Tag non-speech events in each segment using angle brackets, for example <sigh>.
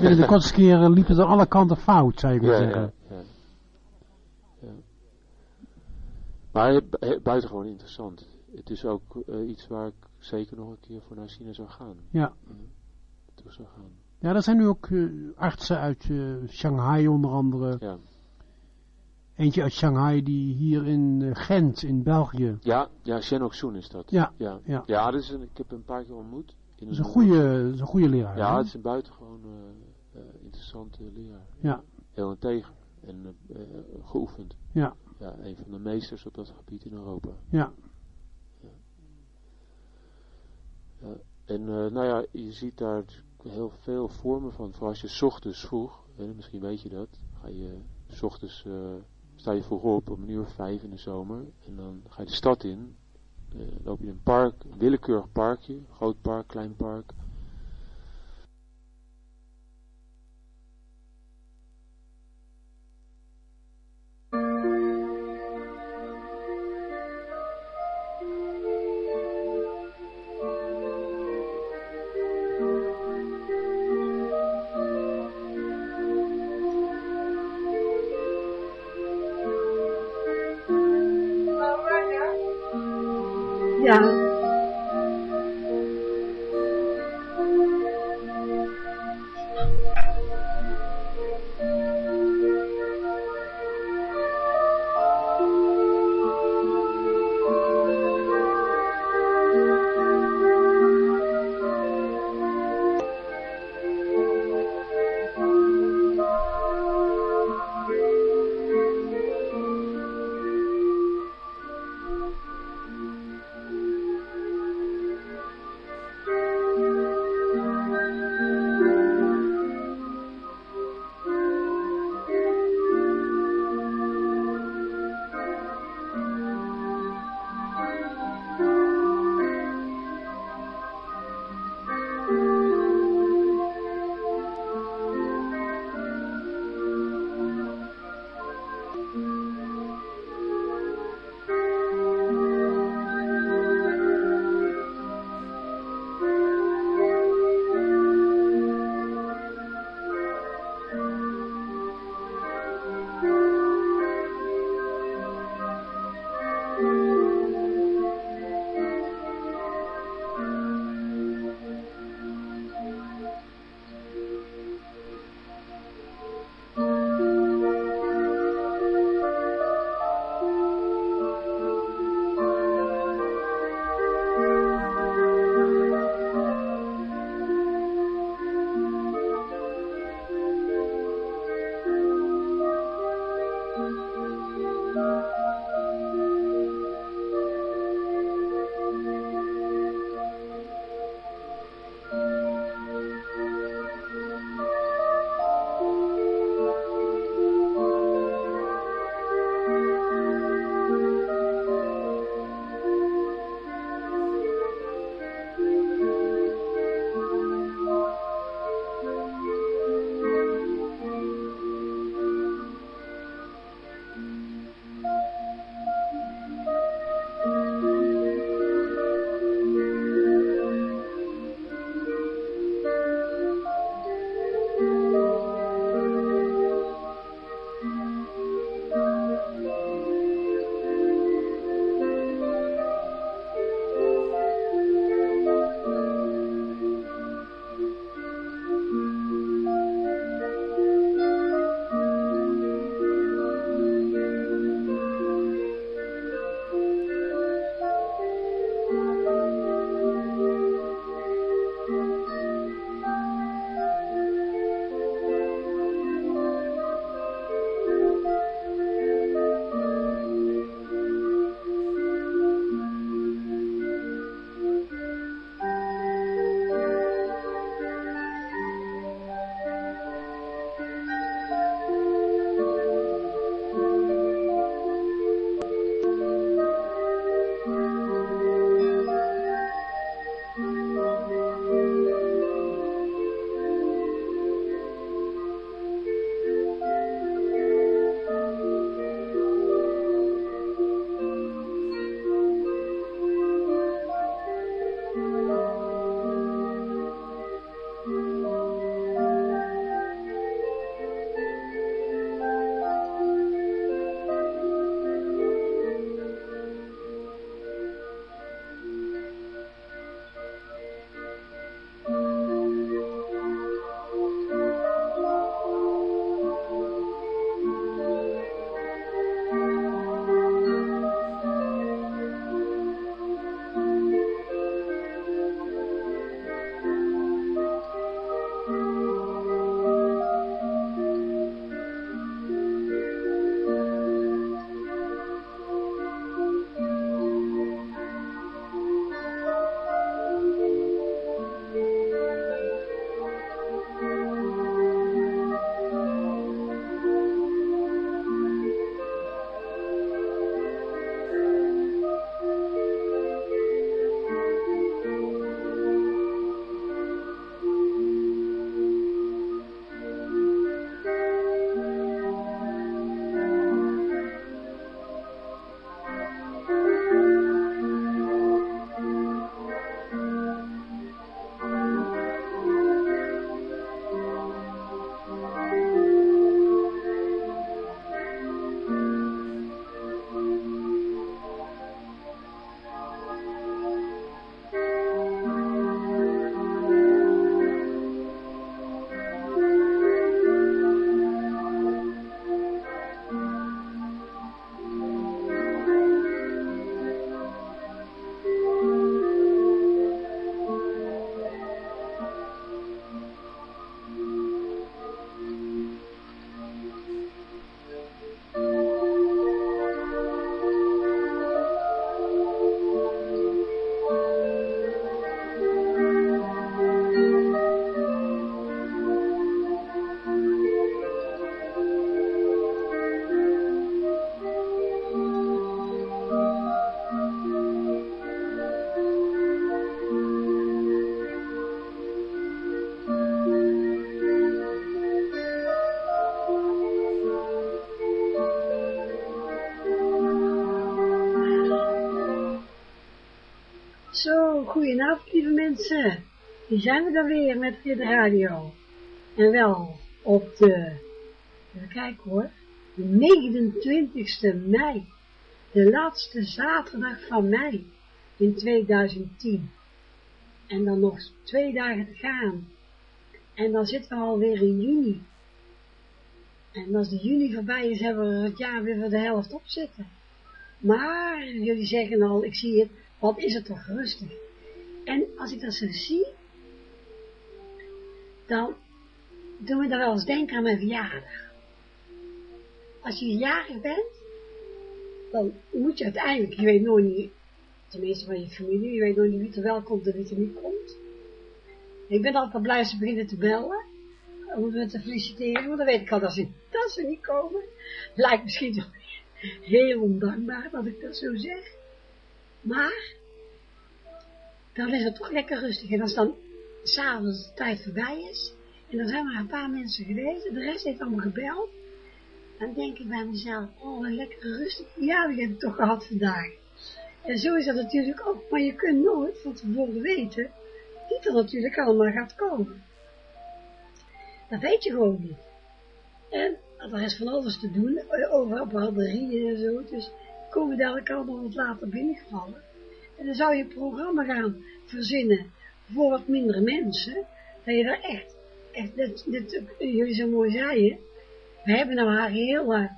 binnen de kortste keren liep het aan alle kanten fout, zou ik maar Ja, zeggen. ja, ja. Ja. Maar he- he- buitengewoon interessant. Het is ook eh, iets waar ik zeker nog een keer voor naar China zou gaan. Ja. Toe zou gaan. Ja, er zijn nu ook eh, artsen uit eh, Shanghai onder andere. Ja. Eentje uit Shanghai die hier in eh, Gent in België. Ja, ja, Shen Soon is dat. Ja, ja. ja. ja dat is een, ik heb hem een paar keer ontmoet. In Dat is een goede, dat is een goede leraar. Ja, hè? het is een buitengewoon eh, interessante leraar. Ja. Heel integer en eh, eh, geoefend. Ja. Ja, een van de meesters op dat gebied in Europa. Ja. Ja, en nou ja, je ziet daar heel veel vormen van. Vooral als je ochtends vroeg, hè, misschien weet je dat, ga je ochtends, sta je vroeg op, om een uur of vijf in de zomer. En dan ga je de stad in, eh, loop je in een park, een willekeurig parkje, groot park, klein park. Goedenavond lieve mensen. Hier zijn we dan weer met de radio. En wel op de, even kijken hoor, de 29e mei. De laatste zaterdag van mei in 2010. En dan nog twee dagen te gaan. En dan zitten we alweer in juni. En als de juni voorbij is, hebben we het jaar weer voor de helft op zitten. Maar, jullie zeggen al, ik zie het, wat is het toch rustig. En als ik dat zo zie, dan doen we dan wel eens denken aan mijn verjaardag. Als je jarig bent, dan moet je uiteindelijk, je weet nooit niet, tenminste van je familie, je weet nooit niet wie er wel komt en wie er niet komt. Ik ben altijd blij ze beginnen te bellen, om me te feliciteren, want dan weet ik al dat ze, dat ze niet komen. Lijkt misschien toch <laughs> heel ondankbaar dat ik dat zo zeg. Maar, dan is het toch lekker rustig. En als dan s'avonds de tijd voorbij is, en er zijn maar een paar mensen geweest, de rest heeft allemaal gebeld, dan denk ik bij mezelf, oh, lekker rustig ja, die heb ik toch gehad vandaag. En zo is dat natuurlijk ook, maar je kunt nooit van tevoren weten, wie er natuurlijk allemaal gaat komen. Dat weet je gewoon niet. En er is van alles te doen, overal braderieën en zo, dus komen dadelijk allemaal wat later binnengevallen. En dan zou je een programma gaan verzinnen voor wat mindere mensen, dat je daar echt, echt dit, dit, jullie zo mooi zeiden, we hebben nou haar hele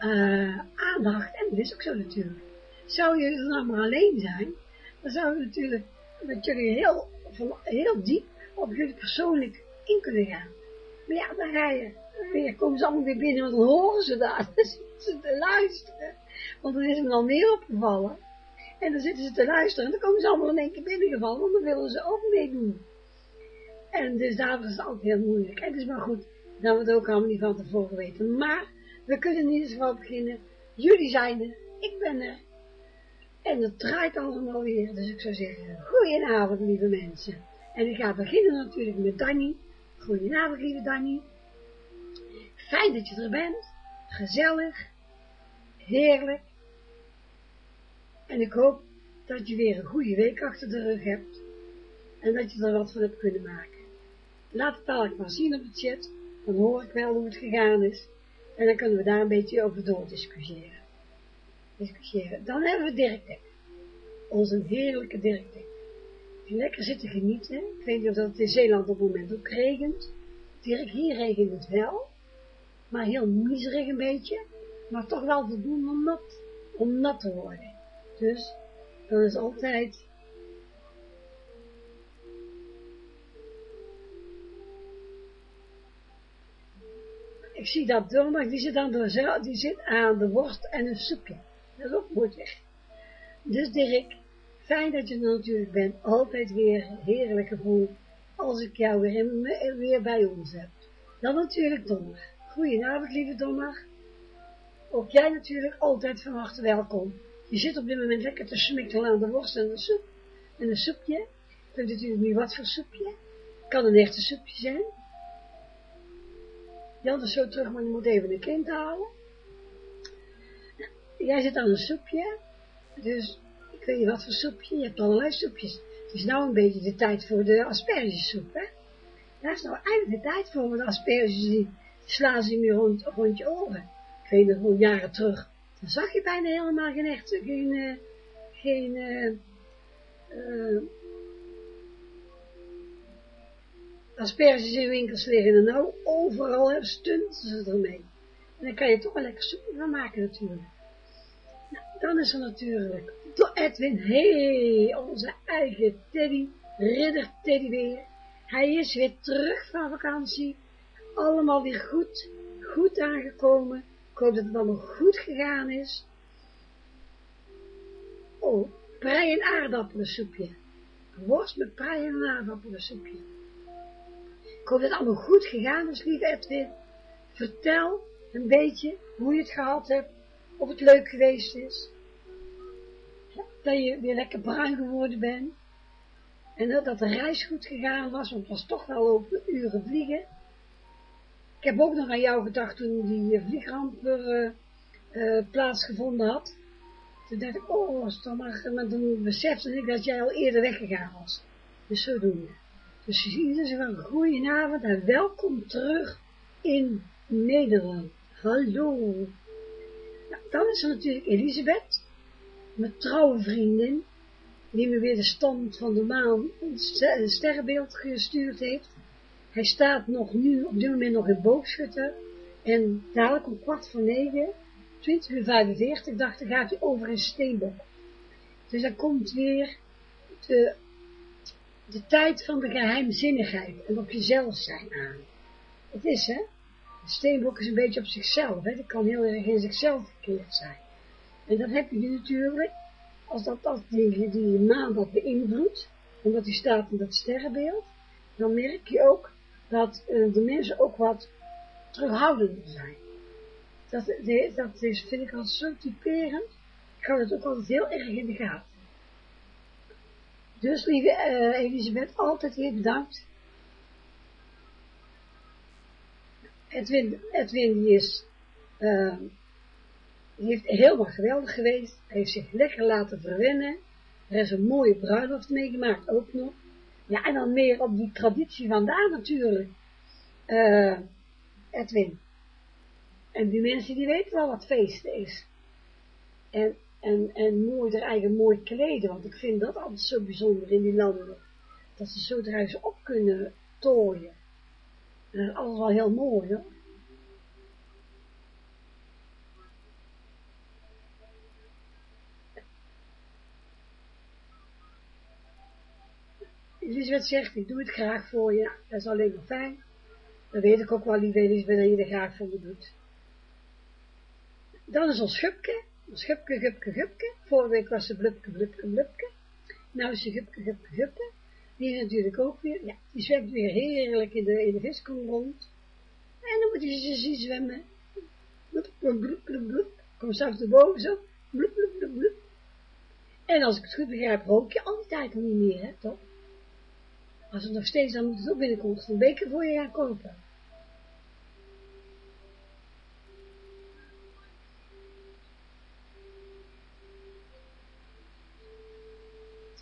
uh, aandacht, en dat is ook zo natuurlijk. Zou je er nou maar alleen zijn, dan zou je natuurlijk, dat jullie heel, heel diep op jullie persoonlijk in kunnen gaan. Maar ja, dan ga je, weer komen ze allemaal weer binnen, want dan horen ze <laughs> dan zitten ze te luisteren. Want dan is hem al meer opgevallen. En dan zitten ze te luisteren en dan komen ze allemaal in één keer binnengevallen, want dan willen ze ook meedoen. En dus daar is het altijd heel moeilijk. En het is maar goed dat we het ook allemaal niet van tevoren weten. Maar we kunnen in ieder geval beginnen. Jullie zijn er, ik ben er. En het draait allemaal weer. Dus ik zou zeggen, goedenavond lieve mensen. En ik ga beginnen natuurlijk met Danny. Goedenavond lieve Danny. Fijn dat je er bent. Gezellig. Heerlijk. En ik hoop dat je weer een goede week achter de rug hebt. En dat je er wat van hebt kunnen maken. Laat het dadelijk maar zien op de chat. Dan hoor ik wel hoe het gegaan is. En dan kunnen we daar een beetje over doordiscussiëren. Discussiëren. Dan hebben we Dirk Dek. Onze heerlijke Dirk Dek. Die lekker zitten genieten. Ik weet niet of dat het in Zeeland op het moment ook regent. Dirk, hier regent het wel. Maar heel miserig een beetje. Maar toch wel voldoende om nat, om nat te worden. Dus, dan is altijd ik zie dat donderdag, die zit, aan de, die zit aan de worst en een soepje. Dat is ook moeilijk. Dus Dirk, fijn dat je er natuurlijk bent. Altijd weer heerlijk gevoel als ik jou weer, weer bij ons heb. Dan natuurlijk donderdag. Goedenavond, lieve donderdag. Ook jij natuurlijk altijd van harte welkom. Je zit op dit moment lekker te smikkelen aan de worst en de soep. En een soepje. Weet natuurlijk niet wat voor soepje. Kan een echte soepje zijn. Jan is zo terug, maar je moet even een kind halen. Jij zit aan een soepje, dus ik weet niet wat voor soepje, je hebt allerlei soepjes. Het is nou een beetje de tijd voor de aspergesoep, hè. Daar is nou eindelijk de tijd voor, de asperges, die slaan ze meer rond, je oren. Ik weet nog jaren terug, zag je bijna helemaal geen echte, geen, geen, uh, uh, asperges in winkels liggen en nou overal stunten ze ermee. En dan kan je toch wel lekker soep van maken natuurlijk. Nou, dan is er natuurlijk Edwin, hey, onze eigen Teddy, ridder Teddy weer. Hij is weer terug van vakantie, allemaal weer goed, goed aangekomen. Ik hoop dat het allemaal goed gegaan is. Oh, prei en aardappelen Worst met prei en aardappelensoepje. Ik hoop dat het allemaal goed gegaan is, lieve Edwin. Vertel een beetje hoe je het gehad hebt, of het leuk geweest is. Dat je weer lekker bruin geworden bent. En dat de reis goed gegaan was, want het was toch wel over uren vliegen. Ik heb ook nog aan jou gedacht toen die vliegramp uh, uh, plaatsgevonden had. Toen dacht ik, oh, maar, maar toen besefte ik dat jij al eerder weggegaan was. Dus zo doen we. Dus je ziet dus wel, goedenavond en welkom terug in Nederland. Hallo. Nou, dan is er natuurlijk Elisabeth, mijn trouwe vriendin, die me weer de stand van de maan, een sterrenbeeld gestuurd heeft. Hij staat nog nu, op dit moment nog in boogschutter. En dadelijk om kwart voor negen, 20 uur 45, dacht ik, gaat hij over in steenbok. Dus dan komt weer de, de tijd van de geheimzinnigheid en op jezelf zijn aan. Het is, hè? Steenbok is een beetje op zichzelf, hè? Kan heel erg in zichzelf verkeerd zijn. En dat heb je natuurlijk, als dat, als die, die maan dat beïnvloedt, omdat die staat in dat sterrenbeeld, dan merk je ook dat uh, de mensen ook wat terughoudender zijn. Dat, dat vind ik al zo typerend. Ik hou het ook altijd heel erg in de gaten. Dus, lieve uh, Elisabeth, altijd heel bedankt. Edwin, Edwin is, uh, heeft helemaal geweldig geweest. Hij heeft zich lekker laten verwennen. Er is een mooie bruiloft meegemaakt, ook nog. Ja, en dan meer op die traditie vandaar natuurlijk. Uh, Edwin. En die mensen die weten wel wat feesten is. En, en, en mooi er eigen mooi kleden, want ik vind dat altijd zo bijzonder in die landen. Dat ze zo eruit op kunnen tooien. En dat is alles wel heel mooi hoor. Elisabeth zegt, ik doe het graag voor je. Dat is alleen maar fijn. Dan weet ik ook wel, lieve Elisabeth, dat je er graag voor me doet. Dan is ons Gupke. Ons Gupke, Gupke, Gupke. Vorige week was ze Blupke, Blupke, Blupke. Nou is ze Gupke, Gupke, Gupke. Die is natuurlijk ook weer, ja, die zwemt weer heerlijk in de, in de viskom rond. En dan moet je ze zien zwemmen. Blup, blup, blup, blup, blup. Kom straks erboven zo. Blup, blup, blup, blup. En als ik het goed begrijp, rook je al die tijd niet meer, hè, toch? Als het nog steeds, dan moet het ook binnenkort een beker voor je gaan kopen.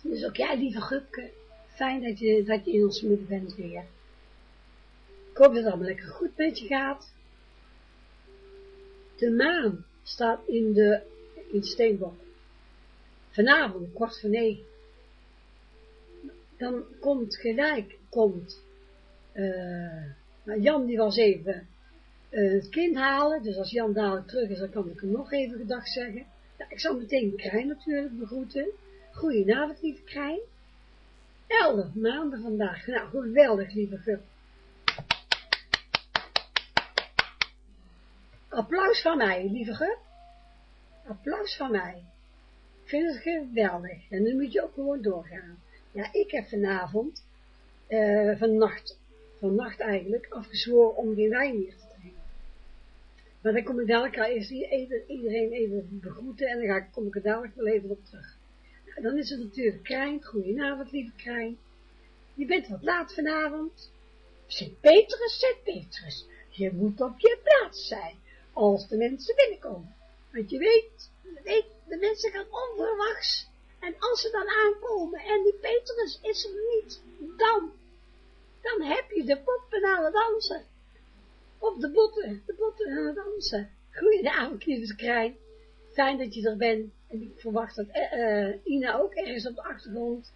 Dus ook jij, lieve Gupke, fijn dat je, dat je in ons midden bent weer. Ik hoop dat het allemaal lekker goed met je gaat. De maan staat in de, in Steenbok. Vanavond, kwart voor negen. Dan komt gelijk, komt, uh, Jan die was even uh, het kind halen, dus als Jan dadelijk terug is, dan kan ik hem nog even gedag zeggen. Ja, ik zal meteen Krijn natuurlijk begroeten. Goedenavond, lieve Krijn. Elf maanden vandaag. Nou, geweldig, lieve Gup. Applaus van mij, lieve Gup. Applaus van mij. Ik vind het geweldig. En nu moet je ook gewoon doorgaan. Ja, ik heb vanavond, uh, vannacht, vannacht eigenlijk, afgezworen om geen wijn meer te drinken. Maar dan kom ik dadelijk eerst iedereen even begroeten en dan ga kom ik er dadelijk wel even op terug dan is het natuurlijk Krijn. Goedenavond, lieve Krijn. Je bent wat laat vanavond. Sint Petrus, Sint Petrus, je moet op je plaats zijn, als de mensen binnenkomen. Want je weet, weet de mensen gaan onverwachts. En als ze dan aankomen en die Petrus is er niet, dan, dan heb je de poppen aan het dansen. Of de botten, de botten dansen. Goedenavond, lieve Krijn. Fijn dat je er bent. En ik verwacht dat uh, Ina ook ergens op de achtergrond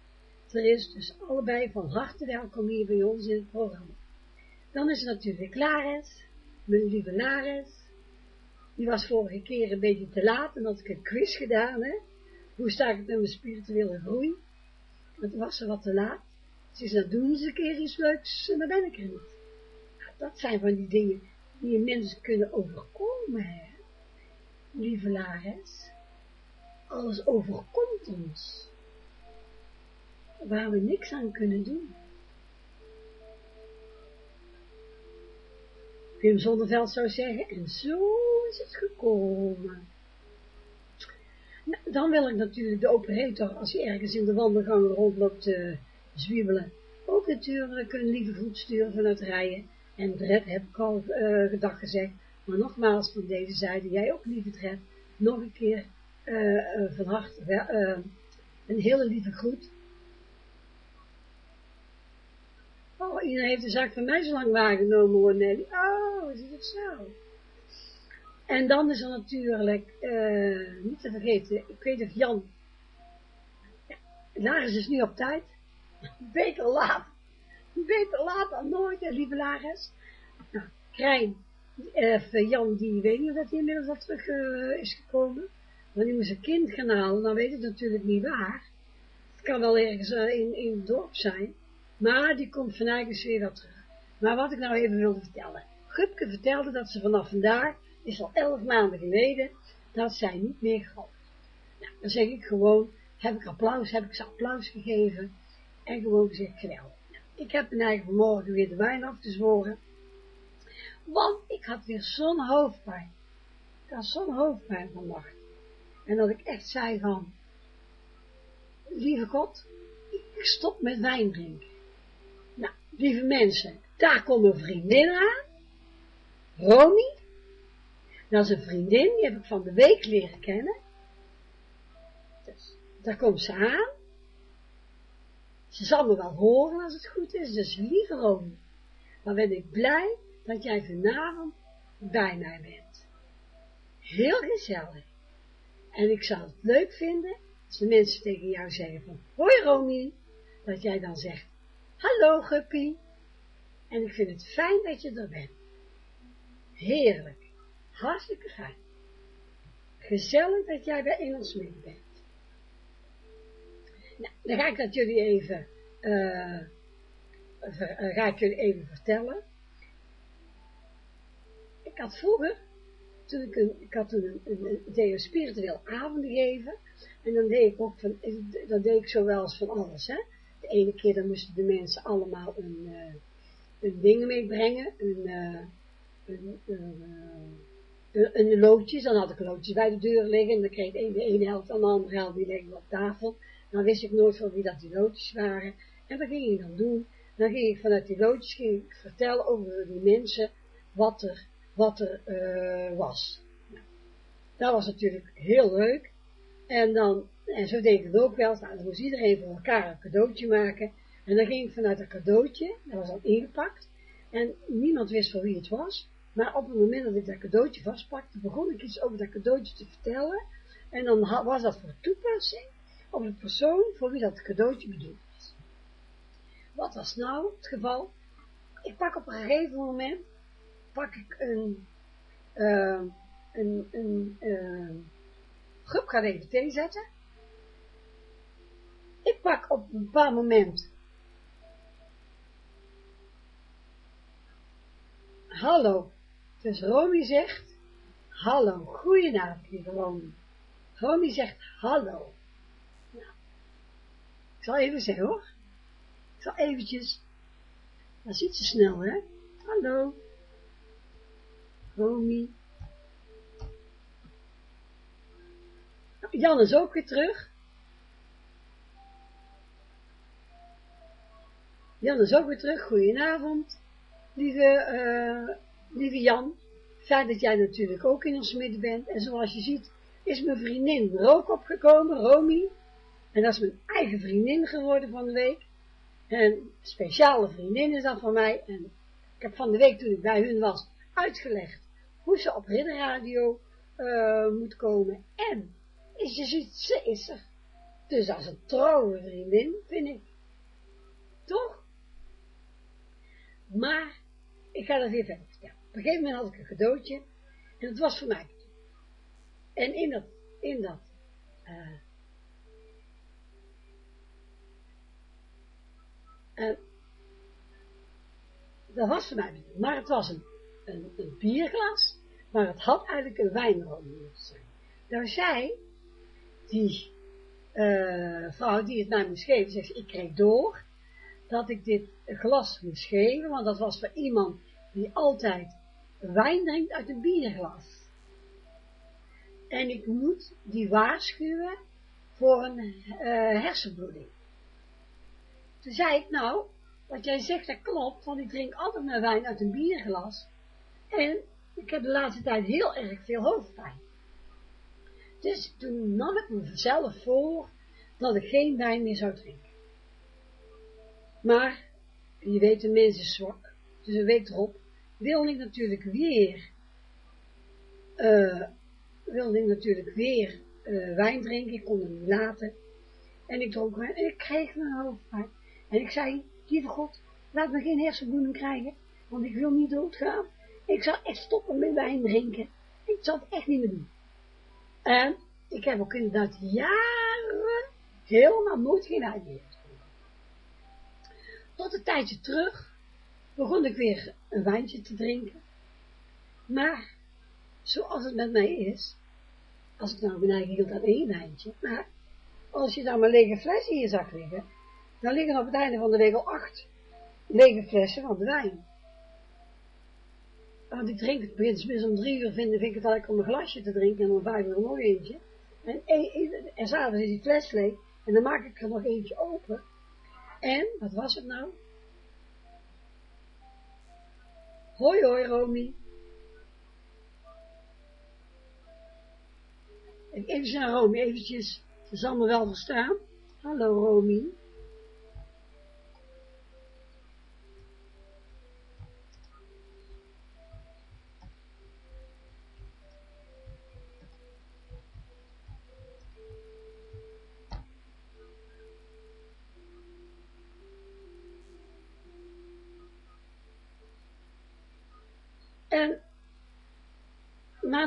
er is. Dus allebei van harte welkom hier bij ons in het programma. Dan is er natuurlijk Lares, mijn lieve Lares. Die was vorige keer een beetje te laat en had ik een quiz gedaan, hè. Hoe sta ik met mijn spirituele groei? Toen was ze wat te laat. Ze zei, doen ze een keer iets leuks en ben ik er niet. Dat zijn van die dingen die mensen kunnen overkomen, hè. Lieve Lares alles overkomt ons, waar we niks aan kunnen doen. Wim Zonneveld zou zeggen, en zo is het gekomen. Nou, dan wil ik natuurlijk de operator, als hij ergens in de wandelgang rondloopt te zwiebelen, ook natuurlijk een lieve groet sturen vanuit rijden. En Dred heb ik al uh, gedag gezegd, maar nogmaals van deze zijde, jij ook lieve Dred, nog een keer uh, van harte een hele lieve groet. Oh, iedereen heeft de zaak van mij zo lang waargenomen hoor Nelly. Oh, is het zo? En dan is er natuurlijk, uh, niet te vergeten, ik weet of Jan, ja, Laris is nu op tijd, beter laat, beter laat dan nooit, lieve Laris. Nou, Krijn, uh, Jan, die weet niet dat hij inmiddels al terug is gekomen, want die een kind gaan halen, dan weet ik natuurlijk niet waar. Het kan wel ergens in, in het dorp zijn, maar die komt vanavond weer wel terug. Maar wat ik nou even wilde vertellen. Gupke vertelde dat ze vanaf vandaag is al elf maanden geleden, dat zij niet meer gelooft. Nou, dan zeg ik gewoon, heb ik applaus, heb ik ze applaus gegeven, en gewoon gezegd, geweldig. Nou, ik heb me eigenlijk vanmorgen weer de wijn af te zworen, want ik had weer zo'n hoofdpijn. Ik had zo'n hoofdpijn vannacht. En dat ik echt zei van, lieve God, ik stop met wijn drinken. Nou, lieve mensen, daar komt een vriendin aan, Romy, dat is een vriendin, die heb ik van de week leren kennen. Dus, daar komt ze aan. Ze zal me wel horen als het goed is, dus lieve Romy, dan ben ik blij dat jij vanavond bij mij bent. Heel gezellig. En ik zou het leuk vinden, als de mensen tegen jou zeggen van, hoi Romy, dat jij dan zegt, hallo Guppy. En ik vind het fijn dat je er bent. Heerlijk. Hartstikke fijn. Gezellig dat jij bij Engels mee bent. Nou, dan ga ik dat jullie even, uh, ga ik jullie even vertellen. Ik had vroeger, toen ik, een, ik had toen een, een, spiritueel avond gegeven, en dan deed ik ook van, dan deed ik zowel als van alles, hè. De ene keer dan moesten de mensen allemaal een, uh, een ding meebrengen, een, een, een een loodjes, dan had ik loodjes bij de deur liggen, en dan kreeg ik de ene helft en de andere helft, die leggen op tafel. Dan wist ik nooit van wie dat die loodjes waren. En wat ging ik dan doen? Dan ging ik vanuit die loodjes ging ik vertellen over die mensen wat er, wat er uh, was. Dat was natuurlijk heel leuk. En dan, en zo deed ik het ook wel, nou, dan moest iedereen voor elkaar een cadeautje maken. En dan ging ik vanuit een cadeautje, dat was al ingepakt, en niemand wist voor wie het was. Maar op het moment dat ik dat cadeautje vastpakte, begon ik iets over dat cadeautje te vertellen. En dan was dat voor toepassing op de persoon voor wie dat cadeautje bedoeld was. Wat was nou het geval? Ik pak op een gegeven moment, pak ik een, uh, een, een, uh, ga even thee zetten. Ik pak op een bepaald moment Hallo, dus Romy zegt, hallo, goedenavond, lieve Romy. Romy zegt, hallo. Nou, ik zal even zeggen hoor. Ik zal eventjes, dat is iets te snel hè. Hallo. Romy. Nou, Jan is ook weer terug. Jan is ook weer terug, goedenavond, lieve, uh, lieve Jan, fijn dat jij natuurlijk ook in ons midden bent. En zoals je ziet, is mijn vriendin ook opgekomen, Romy. En dat is mijn eigen vriendin geworden van de week. En speciale vriendin is dat van mij. En ik heb van de week, toen ik bij hun was, uitgelegd hoe ze op Ridderradio uh, moet komen. En, is je ziet, ze is er. Dus als een trouwe vriendin, vind ik. Toch? Maar, ik ga dat. Op een gegeven moment had ik een cadeautje, en het was voor mij. En in dat, in dat, uh, dat was voor mij maar het was een, een, bierglas, maar het had eigenlijk een wijnroom moeten zijn. Nou zij, die uh, vrouw die het mij moest geven, zegt, ik kreeg door dat ik dit glas moest geven, want dat was voor iemand die altijd wijn drinkt uit een bierglas. En ik moet die waarschuwen voor een uh, hersenbloeding. Toen zei ik, nou, wat jij zegt, dat klopt, want ik drink altijd mijn wijn uit een bierglas. En ik heb de laatste tijd heel erg veel hoofdpijn. Dus toen nam ik mezelf voor dat ik geen wijn meer zou drinken. Maar, je weet, de mens is zwak. Dus een week erop wilde ik natuurlijk weer, uh, wilde ik natuurlijk weer uh, wijn drinken. Ik kon het niet laten. En ik dronk wijn en ik kreeg mijn hoofdpijn. En ik zei, lieve God, laat me geen hersenbloeding krijgen, want ik wil niet doodgaan. Ik zal echt stoppen met wijn drinken. Ik zal het echt niet meer doen. En ik heb ook inderdaad jaren helemaal nooit geen wijn. Tot een tijdje terug begon ik weer een wijntje te drinken. Maar, zoals het met mij is, als ik nou mijn eigen hield aan één wijntje, maar als je dan maar lege flessen je zak liggen, dan liggen op het einde van de week al acht lege flessen van de wijn. Want ik drink het minstens om drie uur, vind, vind ik het eigenlijk om een glasje te drinken en om vijf uur nog eentje. En, en, en s'avonds is die fles leeg en dan maak ik er nog eentje open. En, wat was het nou? Hoi hoi Romy. Even naar Romy, eventjes. Ze zal me wel verstaan. Hallo Romy.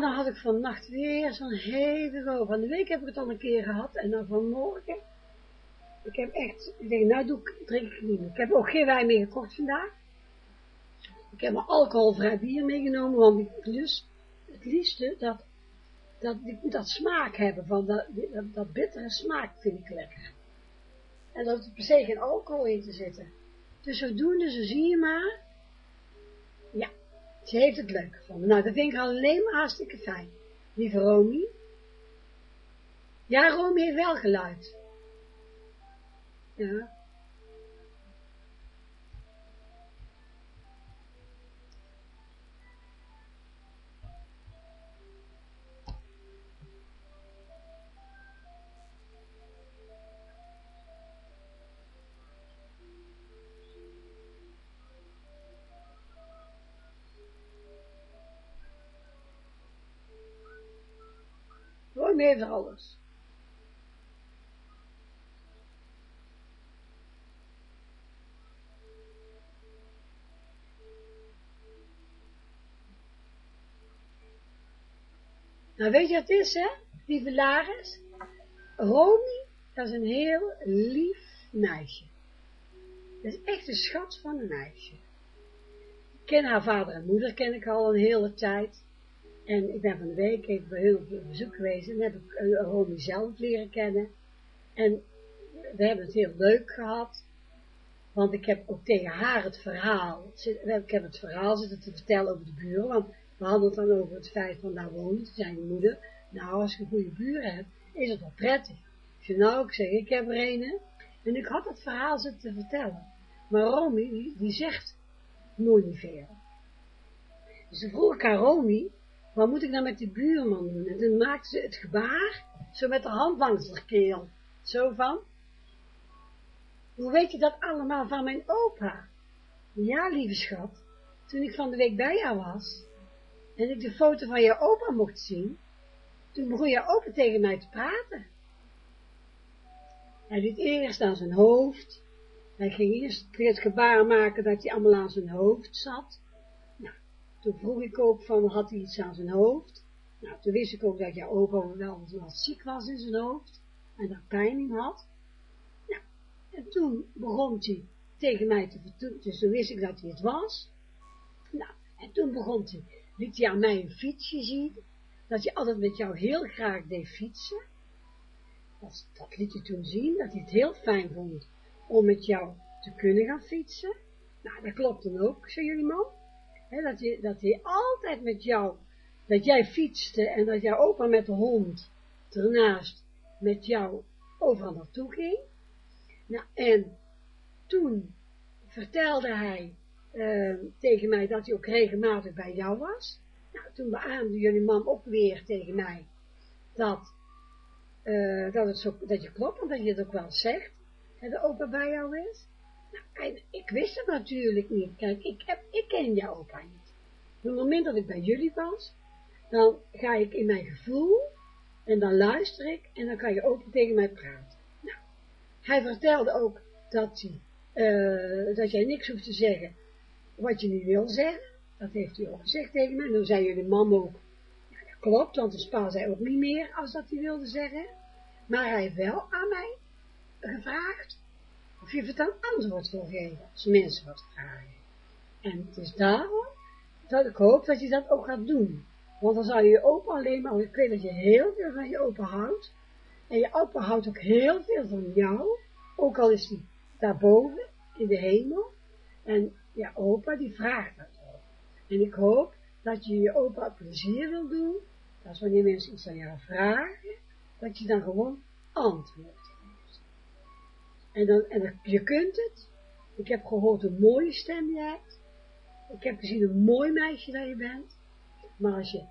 Dan had ik vannacht weer zo'n hele Van de week heb ik het al een keer gehad. En dan vanmorgen, ik heb echt, ik denk, nou doe ik, drink ik niet meer. Ik heb ook geen wijn meer gekocht vandaag. Ik heb mijn alcoholvrij bier meegenomen, want ik lust het liefste dat, dat, dat smaak hebben, van dat, dat, bittere smaak vind ik lekker. En dat er per se geen alcohol in te zitten. Dus zodoende, zo zie je maar, ze heeft het leuk gevonden. Nou, dat vind ik alleen maar hartstikke fijn. Lieve Romy. Ja, Romy heeft wel geluid. Ja. Heeft alles. Nou, weet je wat het is, hè, lieve Laris? Romy, dat is een heel lief meisje. Dat is echt een schat van een meisje. Ik ken haar vader en moeder, ken ik al een hele tijd. En ik ben van de week even bij hun op bezoek geweest en heb ik Romy zelf leren kennen. En we hebben het heel leuk gehad. Want ik heb ook tegen haar het verhaal, ik heb het verhaal zitten te vertellen over de buren, want we hadden het dan over het feit van daar woont, zijn de moeder. Nou, als je een goede buren hebt, is het wel prettig. Ik zei, nou, ik zeg, ik heb er. En ik had het verhaal zitten te vertellen. Maar Romy, die, zegt nooit niet veel. Dus vroeg ik aan Romy, wat moet ik nou met die buurman doen? En toen maakte ze het gebaar, zo met de hand langs haar keel. Zo van, hoe weet je dat allemaal van mijn opa? Ja, lieve schat, toen ik van de week bij jou was, en ik de foto van je opa mocht zien, toen begon je opa tegen mij te praten. Hij liet eerst aan zijn hoofd, hij ging eerst het gebaar maken dat hij allemaal aan zijn hoofd zat, toen vroeg ik ook van, had hij iets aan zijn hoofd? Nou, toen wist ik ook dat jouw opa wel wat ziek was in zijn hoofd en daar pijn in had. Nou, en toen begon hij tegen mij te vertellen, dus toen wist ik dat hij het was. Nou, en toen begon hij, liet hij aan mij een fietsje zien, dat je altijd met jou heel graag deed fietsen. Dat, dat liet hij toen zien, dat hij het heel fijn vond om met jou te kunnen gaan fietsen. Nou, dat klopt dan ook, zei jullie man dat, hij, dat altijd met jou, dat jij fietste en dat jouw opa met de hond ernaast met jou overal naartoe ging. Nou, en toen vertelde hij uh, tegen mij dat hij ook regelmatig bij jou was. Nou, toen beaamde jullie man ook weer tegen mij dat eh, dat, het dat je klopt, omdat je het ook wel zegt, dat de opa bij jou is. Ik wist het natuurlijk niet. Kijk, ik, heb, ik ken jouw opa niet. Op het moment dat ik bij jullie was, dan ga ik in mijn gevoel, en dan luister ik, en dan kan je opa tegen mij praten. Nou, hij vertelde ook dat, hij, uh, dat jij niks hoeft te zeggen wat je niet wil zeggen. Dat heeft hij ook gezegd tegen mij. En dan zei jullie mam ook, dat klopt, want de spa zei ook niet meer als dat hij wilde zeggen. Maar hij heeft wel aan mij gevraagd of je het antwoord wil geven als mensen wat vragen. En het is daarom dat ik hoop dat je dat ook gaat doen. Want dan zou je je opa alleen maar, ik weet dat je heel veel van je opa houdt. En je opa houdt ook heel veel van jou. Ook al is hij daarboven, in de hemel. En ja, opa die vraagt dat ook. En ik hoop dat je je opa plezier wil doen. Dat wanneer mensen iets aan jou vragen, dat je dan gewoon antwoord geeft. En, dan, en je kunt het. Ik heb gehoord hoe mooie stem jij hebt. Ik heb gezien hoe mooi meisje dat je bent. Maar als je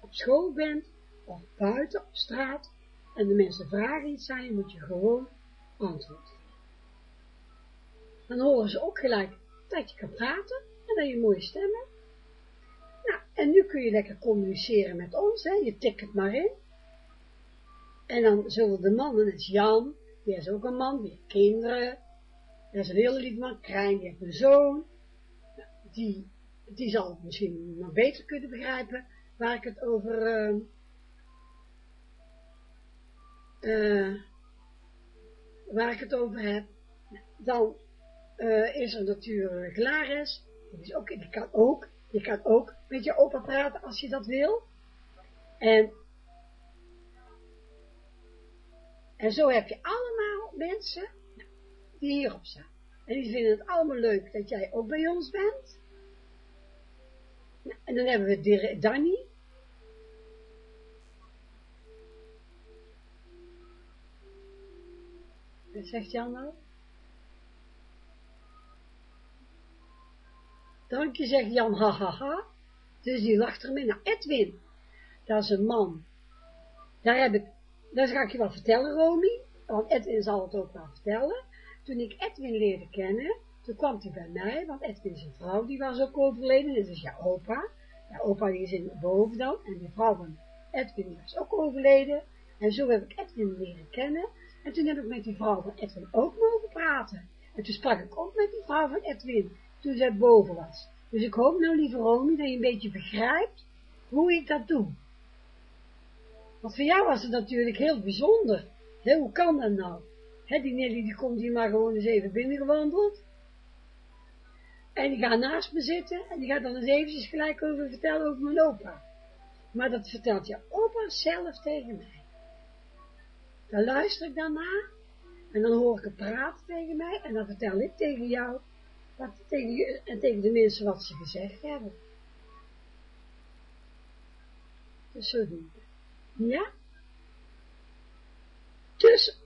op school bent, of buiten op straat, en de mensen vragen iets aan je, moet je gewoon antwoord. Dan horen ze ook gelijk dat je kan praten en dat je mooie stem hebt. Nou, en nu kun je lekker communiceren met ons, hè. je tikt het maar in. En dan zullen de mannen, dat is Jan, die is ook een man, die heeft kinderen. Dat is een hele lief man, Krijn, die heeft een zoon. Die, die zal misschien nog beter kunnen begrijpen waar ik het over... Uh, uh, waar ik het over heb. Dan uh, is er natuurlijk Glaris. Die, is ook, die kan ook, je kan ook met je opa praten als je dat wil. En, en zo heb je allemaal mensen die hierop staan. En die vinden het allemaal leuk dat jij ook bij ons bent. Nou, en dan hebben we Danny. Wat zegt Jan nou? Dankje, zegt Jan, ha, ha, ha. Dus die lacht ermee. Nou, Edwin, dat is een man. Daar heb ik, dat ga ik je wel vertellen, Romy. Want Edwin zal het ook wel vertellen. Toen ik Edwin leerde kennen, toen kwam hij bij mij, want Edwin een vrouw, die was ook overleden. Dit is jouw opa. Jouw opa die is in boven dan. En die vrouw van Edwin was ook overleden. En zo heb ik Edwin leren kennen. En toen heb ik met die vrouw van Edwin ook mogen praten. En toen sprak ik ook met die vrouw van Edwin toen zij boven was. Dus ik hoop nou, lieve Romy, dat je een beetje begrijpt hoe ik dat doe. Want voor jou was het natuurlijk heel bijzonder. hoe kan dat nou? die Nelly die komt hier maar gewoon eens even binnengewandeld. En die gaat naast me zitten en die gaat dan eens eventjes gelijk over vertellen over mijn opa. Maar dat vertelt je opa zelf tegen mij. Dan luister ik daarna en dan hoor ik het praten tegen mij en dan vertel ik tegen jou wat, tegen, en tegen de mensen wat ze gezegd hebben. Dus zo doen we. Ja? Dus,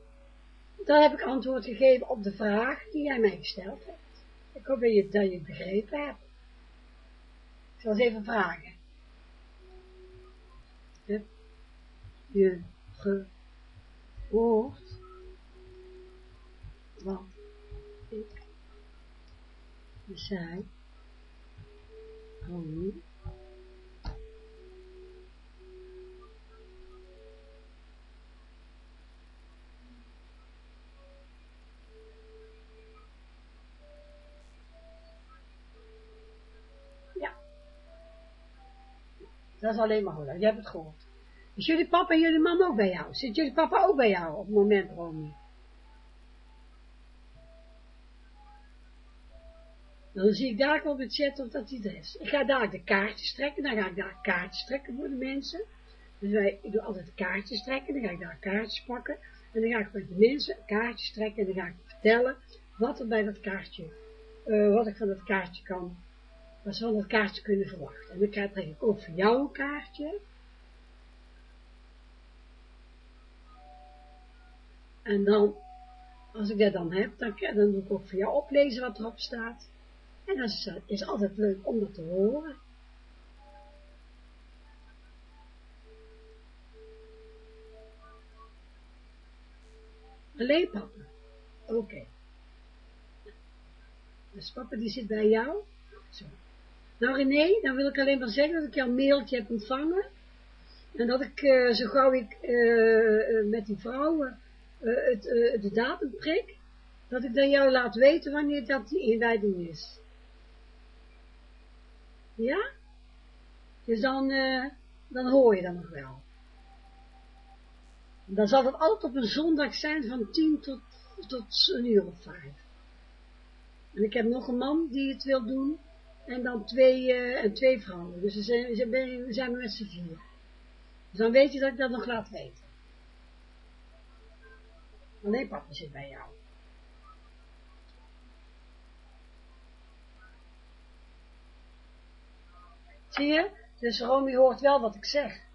dan heb ik antwoord gegeven op de vraag die jij mij gesteld hebt. Ik hoop dat je, dat je het begrepen hebt. Ik zal eens even vragen. Heb je gehoord wat ik zei, Ronnie, Dat is alleen maar goed. Je hebt het gehoord. Is jullie papa en jullie mama ook bij jou? Zit jullie papa ook bij jou op het moment, Ronnie? Dan zie ik daar op het chat of dat hij is. Ik ga daar de kaartjes trekken, dan ga ik daar kaartjes trekken voor de mensen. Dus wij, ik doe altijd kaartjes trekken, dan ga ik daar kaartjes pakken. En dan ga ik met de mensen kaartjes trekken en dan ga ik vertellen wat er bij dat kaartje, uh, wat ik van dat kaartje kan, wat ze dat kaartje kunnen verwachten. En dan trek ik ook voor jou een kaartje. En dan, als ik dat dan heb, dan, dan doe ik ook voor jou oplezen wat erop staat. En dat is, is altijd leuk om dat te horen. Alleen papa. Oké. Dus papa die zit bij jou. Zo. Nou René, dan wil ik alleen maar zeggen dat ik jouw mailtje heb ontvangen. En dat ik, uh, zo gauw ik uh, met die vrouwen het, de datum prik, dat ik dan jou laat weten wanneer dat die inwijding is. Ja? Dus dan, dan hoor je dat nog wel. Dan zal het altijd op een zondag zijn van tien tot, tot een uur of vijf. En ik heb nog een man die het wil doen. En dan twee, uh, en twee vrouwen. Dus we zijn, we zijn met z'n vier. Dus dan weet je dat ik dat nog laat weten. Alleen papa zit bij jou. Zie je? Dus Romy hoort wel wat ik zeg.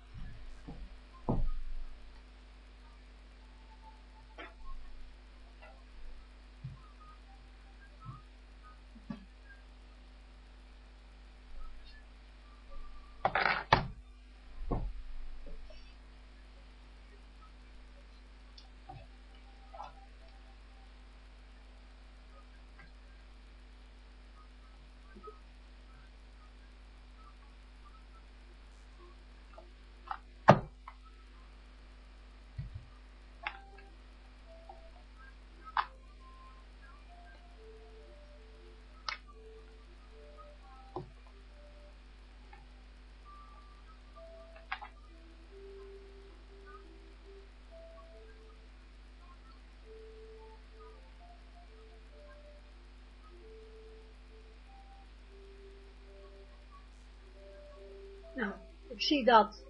Ik zie dat.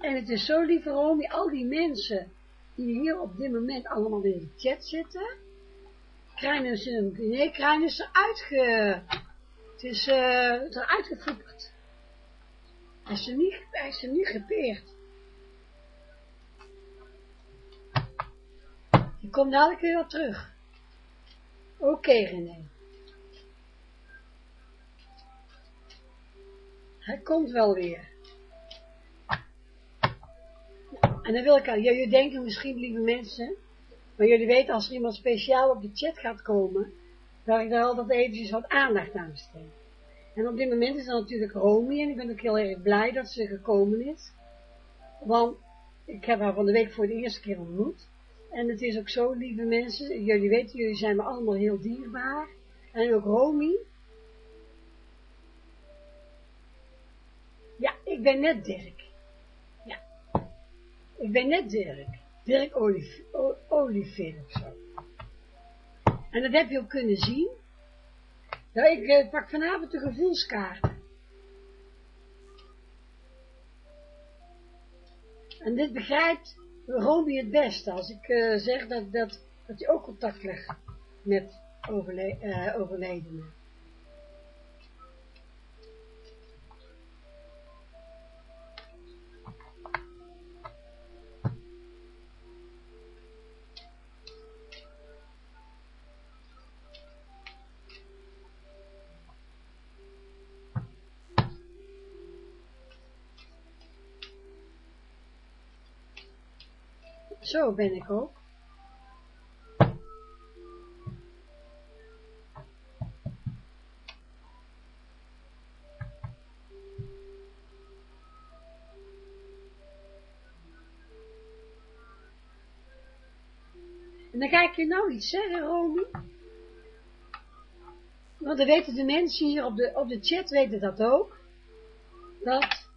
En het is zo, lieve Romy, al die mensen die hier op dit moment allemaal in de chat zitten, krijgen ze, nee, krijgen ze uitge, het is, uh, eruit. Hij is er niet, is er niet gepeerd. Die komt dadelijk weer terug. Oké, René. Hij komt wel weer. En dan wil ik aan, jullie denken misschien, lieve mensen, maar jullie weten als er iemand speciaal op de chat gaat komen, dat ik daar altijd eventjes wat aandacht aan besteed. En op dit moment is er natuurlijk Romy en ik ben ook heel erg blij dat ze gekomen is. Want ik heb haar van de week voor de eerste keer ontmoet. En het is ook zo, lieve mensen, jullie weten, jullie zijn me allemaal heel dierbaar. En ook Romy. Ja, ik ben net Dirk. Ja, ik ben net Dirk. Dirk Olivier of zo. En dat heb je ook kunnen zien. Nou, ik eh, pak vanavond de gevoelskaart. En dit begrijpt Romy het beste als ik uh, zeg dat, dat, dat hij ook contact legt met uh, overledenen. Zo ben ik ook. En dan ga ik je nou iets zeggen, Romy. Want dan weten de mensen hier op de, op de chat weten dat ook. Dat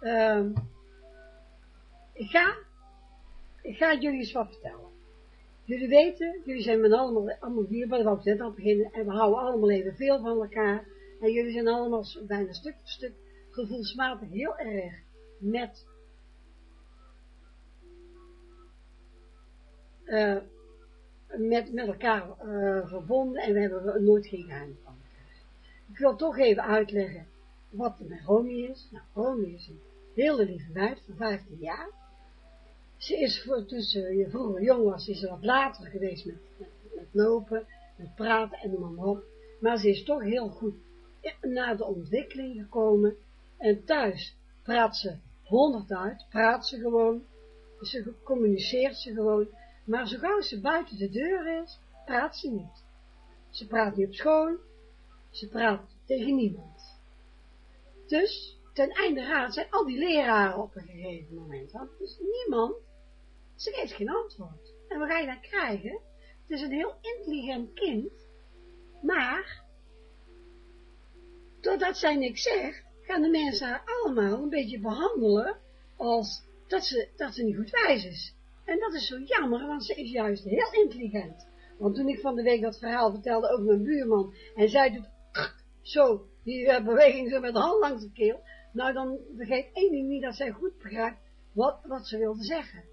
uh, ik ga ik ga jullie eens wat vertellen. Jullie weten, jullie zijn met allemaal, allemaal dierbaar, dat ik net al beginnen, en we houden allemaal even veel van elkaar, en jullie zijn allemaal bijna stuk voor stuk gevoelsmatig heel erg met, uh, met, met elkaar uh, verbonden, en we hebben nooit geen geheim van elkaar. Ik wil toch even uitleggen wat met Romy is. Nou, Romy is een hele lieve meid van 15 jaar, ze is voor, tussen je vroeger jong was, is ze wat later geweest met, met, lopen, met praten en noem maar op. Maar ze is toch heel goed naar de ontwikkeling gekomen. En thuis praat ze honderd uit, praat ze gewoon, ze communiceert ze gewoon. Maar zo gauw ze buiten de deur is, praat ze niet. Ze praat niet op school, ze praat tegen niemand. Dus, ten einde raad zijn al die leraren op een gegeven moment. Want dus niemand, ze geeft geen antwoord. En wat ga je dan krijgen? Het is een heel intelligent kind, maar, doordat zij niks zegt, gaan de mensen haar allemaal een beetje behandelen als dat ze, dat ze niet goed wijs is. En dat is zo jammer, want ze is juist heel intelligent. Want toen ik van de week dat verhaal vertelde over mijn buurman, en zij doet zo, die uh, beweging zo met de hand langs de keel, nou dan vergeet één ding niet dat zij goed begrijpt wat, wat ze wilde zeggen.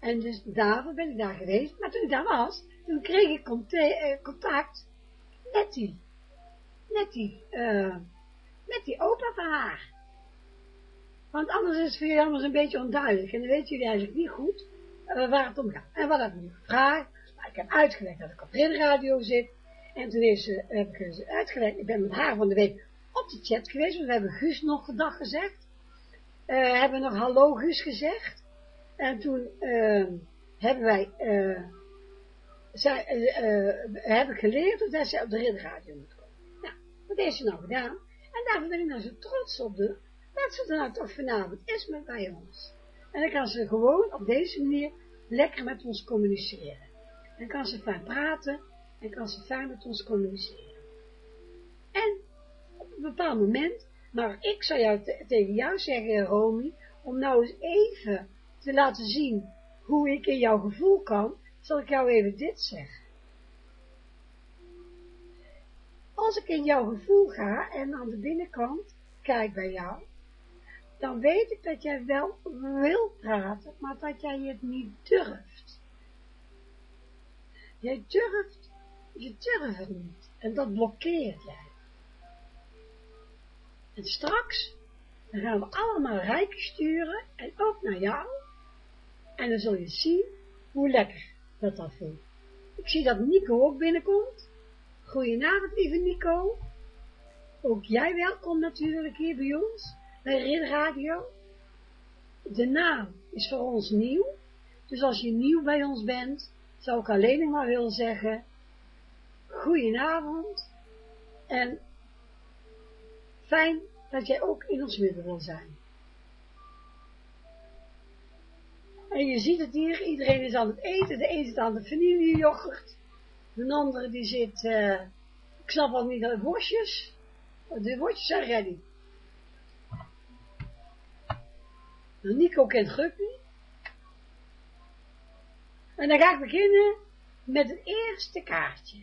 En dus daarvoor ben ik daar geweest, maar toen ik daar was, toen kreeg ik eh, contact met die, met die, uh, met die opa van haar. Want anders is het voor jullie allemaal een beetje onduidelijk. En dan weten jullie eigenlijk niet goed uh, waar het om gaat. En wat heb ik nu gevraagd? Nou, ik heb uitgelegd dat ik op radio zit. En toen ze, heb ik uitgelegd, ik ben met haar van de week op de chat geweest. Want we hebben Guus nog gedag gezegd. Uh, hebben nog hallo Guus gezegd. En toen uh, hebben wij, uh, zij, hebben geleerd dat zij op de rinradio moet komen. Nou, wat heeft ze nou gedaan? En daarvoor ben ik nou zo trots op de, dat ze er nou toch vanavond is met bij ons. En dan kan ze gewoon op deze manier lekker met ons communiceren. En kan ze fijn praten en kan ze fijn met ons communiceren. En op een bepaald moment, maar ik zou jou tegen jou zeggen, Romy, om nou eens even te laten zien hoe ik in jouw gevoel kan, zal ik jou even dit zeggen. Als ik in jouw gevoel ga en aan de binnenkant kijk bij jou, dan weet ik dat jij wel wil praten, maar dat jij het niet durft. Jij durft, je durft het niet. En dat blokkeert jij. En straks, dan gaan we allemaal rijken sturen, en ook naar jou. En dan zul je zien hoe lekker dat dat voelt. Ik zie dat Nico ook binnenkomt. Goedenavond, lieve Nico. Ook jij welkom natuurlijk hier bij ons, bij Rid Radio. De naam is voor ons nieuw, dus als je nieuw bij ons bent, zou ik alleen maar willen zeggen, goedenavond en fijn dat jij ook in ons midden wil zijn. En je ziet het hier, iedereen is aan het eten, de een zit aan de vanillejoghurt, de andere die zit, uh, ik snap al niet, de worstjes, de worstjes zijn ready. Nou, Nico kent Guppy. En dan ga ik beginnen met het eerste kaartje.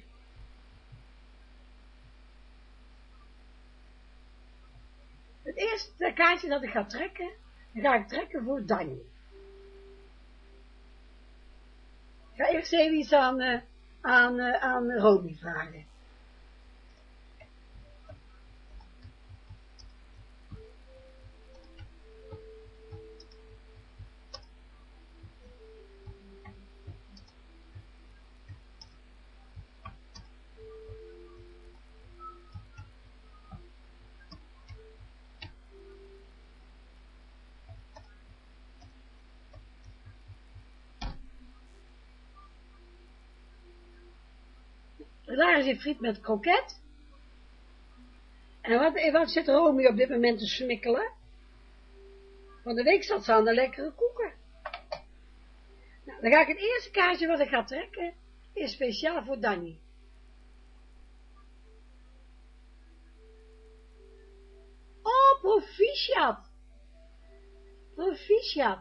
Het eerste kaartje dat ik ga trekken, ga ik trekken voor Danny. Ik ga even iets aan, uh, aan, uh, aan Romy vragen. Daar een friet met kroket. En wat, wat zit Romy op dit moment te smikkelen? Van de week zat ze aan de lekkere koeken. Nou, dan ga ik het eerste kaartje wat ik ga trekken, is speciaal voor Danny. Oh, proficiat. Proficiat.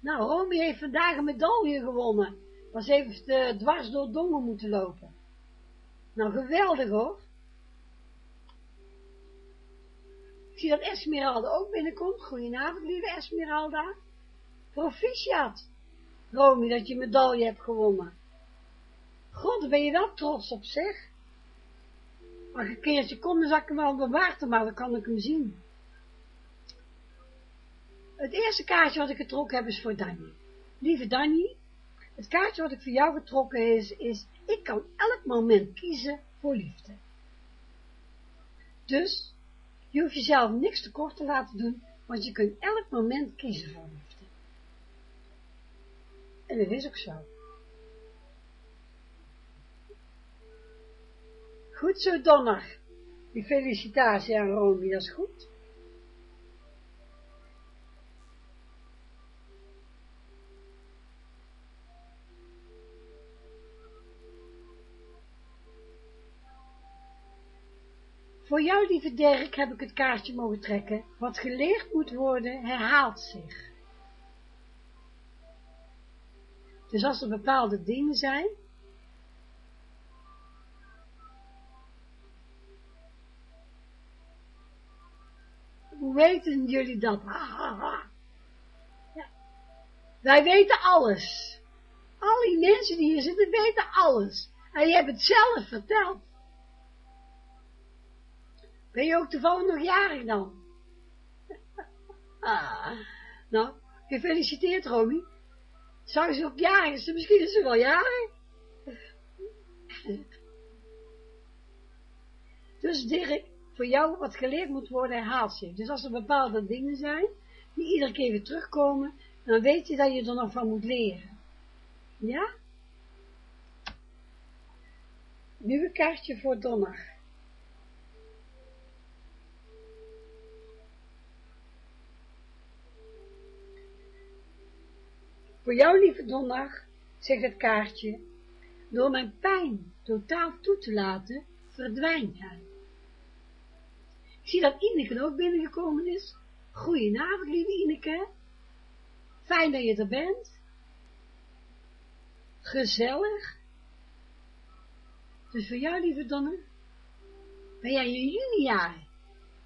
Nou, Romy heeft vandaag een medaille gewonnen. Was even de, dwars door Dongen moeten lopen. Nou, geweldig hoor. Ik zie dat Esmeralda ook binnenkomt. Goedenavond, lieve Esmeralda. Proficiat, Romy, dat je medaille hebt gewonnen. God, ben je wel trots op. Als ik een keertje kom, dan zal ik hem wel bewaard maar dan kan ik hem zien. Het eerste kaartje wat ik getrokken heb is voor Danny. Lieve Danny, het kaartje wat ik voor jou getrokken is, is ik kan elk moment kiezen voor liefde. Dus, je hoeft jezelf niks tekort te laten doen, want je kunt elk moment kiezen voor liefde. En dat is ook zo. Goed zo, Donner. Die felicitatie aan Romy, dat is goed. Voor jou, lieve Dirk, heb ik het kaartje mogen trekken. Wat geleerd moet worden, herhaalt zich. Dus als er bepaalde dingen zijn, hoe weten jullie dat? <laughs> Ja. Wij weten alles. Al die mensen die hier zitten weten alles. En je hebt het zelf verteld. Ben je ook toevallig nog jarig dan? ah, nou, gefeliciteerd Romy. Zou ze ook jarig is? Misschien is ze wel jarig. dus Dirk, voor jou wat geleerd moet worden, herhaalt zich. Dus als er bepaalde dingen zijn, die iedere keer weer terugkomen, dan weet je dat je er nog van moet leren. Ja? Nu kaartje voor Donner. Voor jou, lieve Donner, zegt het kaartje, door mijn pijn totaal toe te laten, verdwijnt hij. Ik zie dat Ineke ook binnengekomen is. Goedenavond, lieve Ineke. Fijn dat je er bent. Gezellig. Dus voor jou, lieve Donner, ben jij in juni jarig.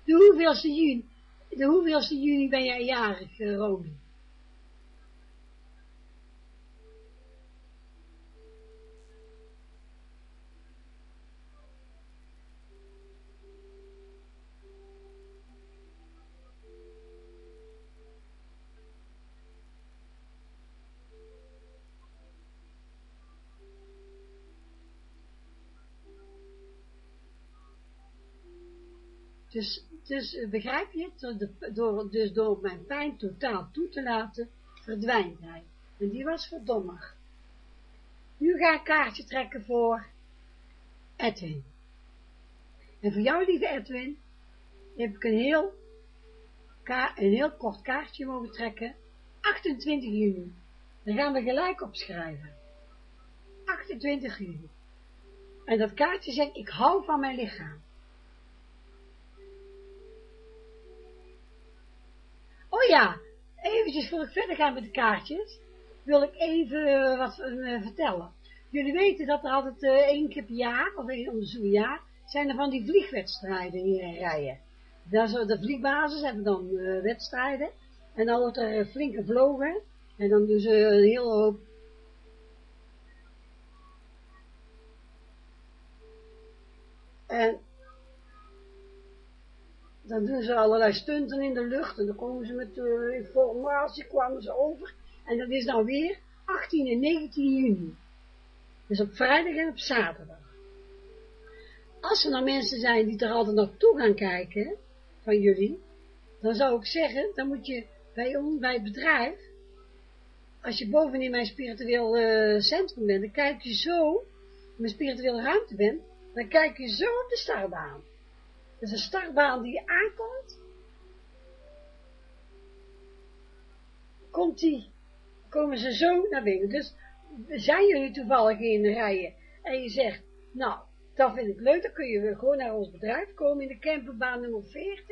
De hoeveelste juni, de hoeveelste juni ben jij jarig, uh, Romy? Dus, dus eh, begrijp je, door, dus door mijn pijn totaal toe te laten, verdwijnt hij. En die was verdommer. Nu ga ik kaartje trekken voor Edwin. En voor jou, lieve Edwin, heb ik een heel, een heel kort kaartje mogen trekken. 28 juni. Dan gaan we gelijk opschrijven. 28 juni. En dat kaartje zegt, ik hou van mijn lichaam. Oh ja, eventjes voor ik verder ga met de kaartjes, wil ik even uh, wat uh, vertellen. Jullie weten dat er altijd uh, één keer per jaar, of één om zo'n jaar, zijn er van die vliegwedstrijden hier in Rijen. Daar zo, de vliegbasis hebben dan wedstrijden, en dan wordt er flink gevlogen, en dan doen ze een hele hoop En dan doen ze allerlei stunten in de lucht en dan komen ze met uh, informatie, kwamen ze over. En dat is dan weer 18 en 19 juni. Dus op vrijdag en op zaterdag. Als er nou mensen zijn die er altijd naartoe gaan kijken, van jullie, dan zou ik zeggen, dan moet je bij ons, bij het bedrijf, als je bovenin mijn spiritueel uh, centrum bent, dan kijk je zo, in mijn spirituele ruimte bent, dan kijk je zo op de starbaan. Dus een startbaan die aankomt, komt die, komen ze zo naar binnen. Dus zijn jullie toevallig in de rijen en je zegt, nou, dat vind ik leuk, dan kun je gewoon naar ons bedrijf komen in de camperbaan nummer 40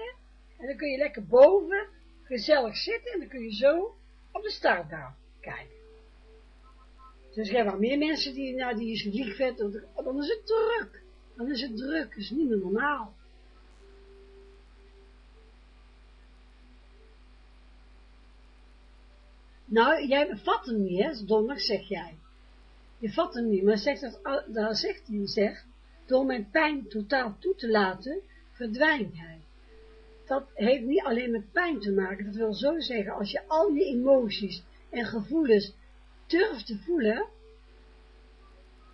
en dan kun je lekker boven gezellig zitten en dan kun je zo op de startbaan kijken. Dus er zijn wel meer mensen die, nou, die is vliegvet, dan is het druk. Dan is het druk, dat is niet meer normaal. Nou, jij vat hem niet, hè, donderdag zeg jij. Je vat hem niet, maar zegt dat, zegt hij, zegt, door mijn pijn totaal toe te laten, verdwijnt hij. Dat heeft niet alleen met pijn te maken, dat wil zo zeggen, als je al je emoties en gevoelens durft te voelen,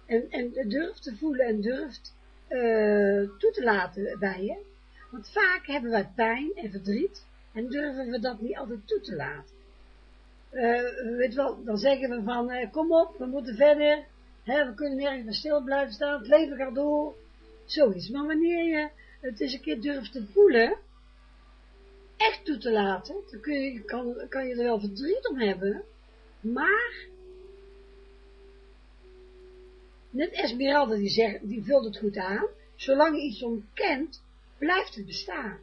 en, en durft te voelen en durft uh, toe te laten bij je, Want vaak hebben wij pijn en verdriet en durven we dat niet altijd toe te laten. Uh, weet wel, dan zeggen we van, uh, kom op, we moeten verder, hè, we kunnen nergens stil blijven staan, het leven gaat door, zoiets. Maar wanneer je het eens een keer durft te voelen, echt toe te laten, dan kun je, kan, kan je er wel verdriet om hebben, maar, net Esmeralda die zegt, die vult het goed aan, zolang je iets ontkent, blijft het bestaan.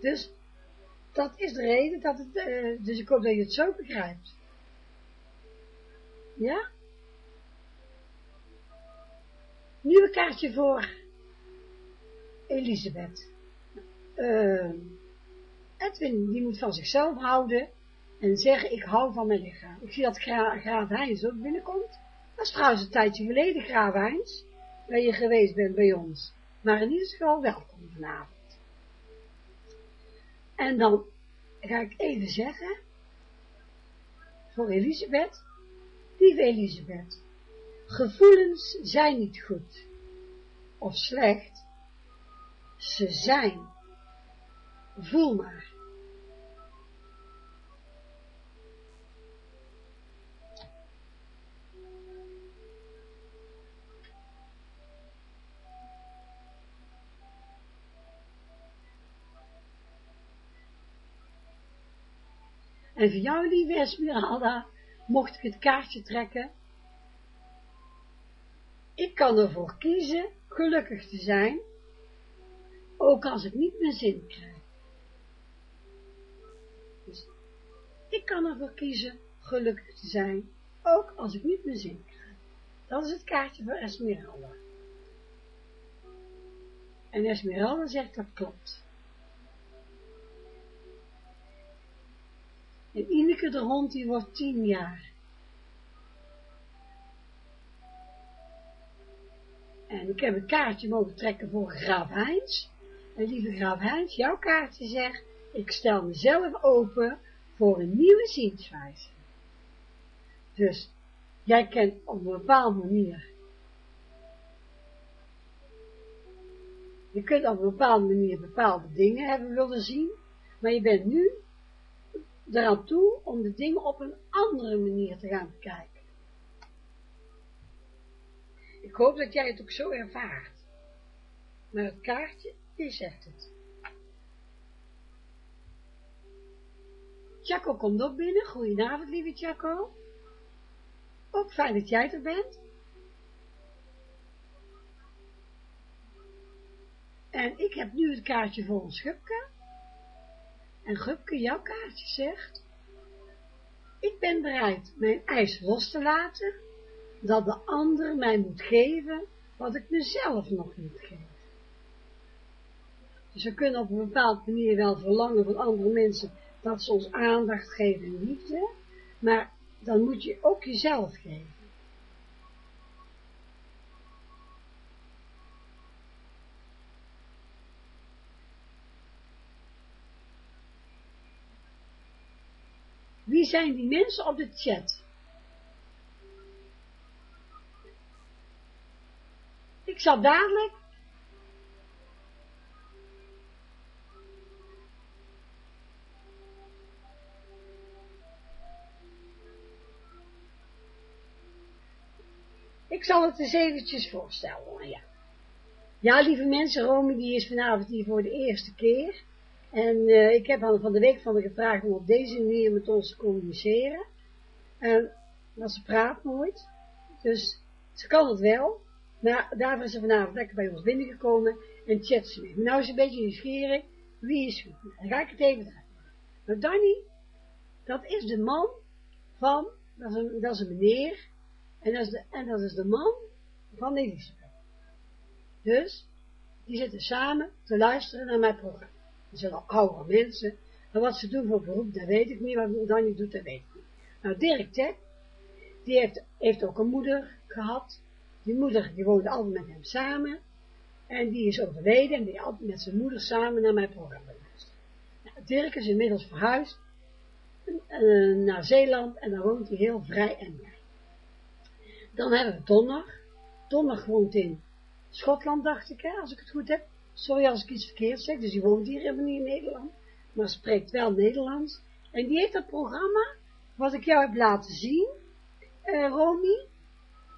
Dus, dat is de reden dat het, uh, dus ik hoop dat je het zo begrijpt. Ja? Nieuwe kaartje voor Elisabeth. Uh, Edwin, die moet van zichzelf houden en zeggen, ik hou van mijn lichaam. Ik zie dat Gra Graaf Heinz ook binnenkomt. Dat is trouwens een tijdje geleden, Graaf Heinz, waar je geweest bent bij ons. Maar in ieder geval welkom vanavond. En dan ga ik even zeggen, voor Elisabeth, lieve Elisabeth, gevoelens zijn niet goed of slecht, ze zijn. Voel maar. En voor jou, lieve Esmeralda, mocht ik het kaartje trekken. Ik kan ervoor kiezen gelukkig te zijn, ook als ik niet mijn zin krijg. Dus ik kan ervoor kiezen gelukkig te zijn, ook als ik niet mijn zin krijg. Dat is het kaartje voor Esmeralda. En Esmeralda zegt dat klopt. De hond die wordt tien jaar. En ik heb een kaartje mogen trekken voor Graaf Heinz. En lieve Graaf Heinz, jouw kaartje zegt, ik stel mezelf open voor een nieuwe zienswijze. Dus, jij kent op een bepaalde manier. Je kunt op een bepaalde manier bepaalde dingen hebben willen zien, maar je bent nu eraan toe om de dingen op een andere manier te gaan bekijken. Ik hoop dat jij het ook zo ervaart. Maar het kaartje, die zegt het. Chaco komt ook binnen. Goedenavond, lieve Chaco. Ook fijn dat jij er bent. En ik heb nu het kaartje voor ons Gupke. En Gupke, jouw kaartje zegt, ik ben bereid mijn eis los te laten, dat de ander mij moet geven, wat ik mezelf nog niet geef. Dus we kunnen op een bepaalde manier wel verlangen van andere mensen, dat ze ons aandacht geven en liefde, maar dan moet je ook jezelf geven. Wie zijn die mensen op de chat? Ik zal dadelijk Ik zal het eens eventjes voorstellen, ja. Ja, lieve mensen, Romy die is vanavond hier voor de eerste keer. En uh, ik heb haar van de week van de gevraagd om op deze manier met ons te communiceren. En, maar ze praat nooit. Dus ze kan het wel. Maar daarvoor is ze vanavond lekker bij ons binnengekomen en chat ze mee. Maar nou is ze een beetje nieuwsgierig. Wie is wie? Dan ga ik het even draaien. Nou, Danny, dat is de man van, dat is een, dat is een meneer, en dat, is de, en dat is de man van Elisabeth. Dus, die zitten samen te luisteren naar mijn programma. Dat zijn al oude mensen. Maar wat ze doen voor beroep, dat weet ik niet. Wat Danny doet, dat weet ik niet. Nou, Dirk Tek, die heeft, heeft ook een moeder gehad. Die moeder, die woonde altijd met hem samen. En die is overleden en die altijd met zijn moeder samen naar mijn programma luistert. Nou, Dirk is inmiddels verhuisd uh, naar Zeeland en daar woont hij heel vrij en blij. Dan hebben we Donner. Donner woont in Schotland, dacht ik, hè, als ik het goed heb. Sorry als ik iets verkeerd zeg, dus die woont hier helemaal niet in Nederland, maar spreekt wel Nederlands. En die heeft dat programma, wat ik jou heb laten zien, uh, Romy,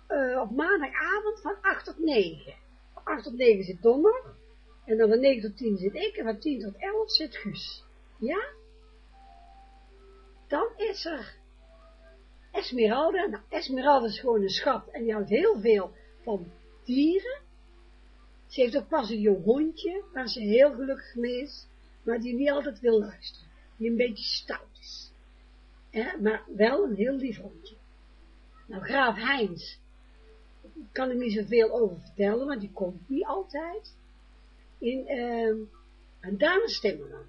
uh, op maandagavond van 8 tot 9. Van 8 tot 9 zit Donner, en dan van 9 tot 10 zit ik, en van 10 tot 11 zit Guus. Ja? Dan is er Esmeralda. Nou, Esmeralda is gewoon een schat, en die houdt heel veel van dieren. Ze heeft ook pas een jong hondje, waar ze heel gelukkig mee is, maar die niet altijd wil luisteren. Die een beetje stout is. maar wel een heel lief hondje. Nou, graaf Heinz, kan ik niet zoveel over vertellen, want die komt niet altijd. In, uh, een Daan Timmerman.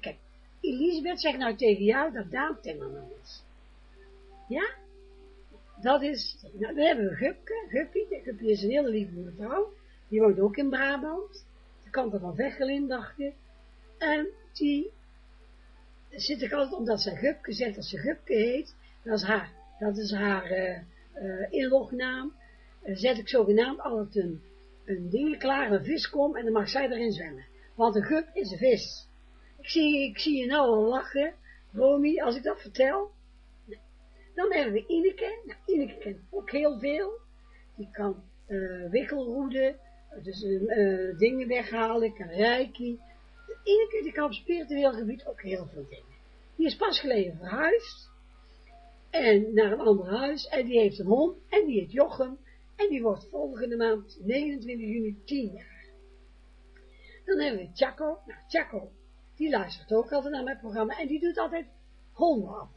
Kijk, Elisabeth zegt nou tegen jou dat Daan is. Ja? Dat is, nou, dan hebben we Gupke, Guppie, Guppie is een hele lieve mevrouw, die woont ook in Brabant, de kant van Vechelin, dacht je, en die zit ik altijd, omdat ze Gupke zegt dat ze Gupke heet, dat is haar, dat is haar uh, uh, inlognaam, uh, zet ik zogenaamd altijd een, een ding klaar, een viskom, en dan mag zij erin zwemmen, want een gup is een vis. Ik zie, ik zie je nou al lachen, Romy, als ik dat vertel, dan hebben we Ineke. Nou, Ineke kent ook heel veel. Die kan uh, wikkelroeden, dus uh, dingen weghalen, kan reiki. Ineke die kan op spiritueel gebied ook heel veel dingen. Die is pas geleden verhuisd. En naar een ander huis. En die heeft een hond. En die heet Jochem. En die wordt volgende maand 29 juni 10 jaar. Dan hebben we Chaco. Nou, Chaco, die luistert ook altijd naar mijn programma. En die doet altijd honden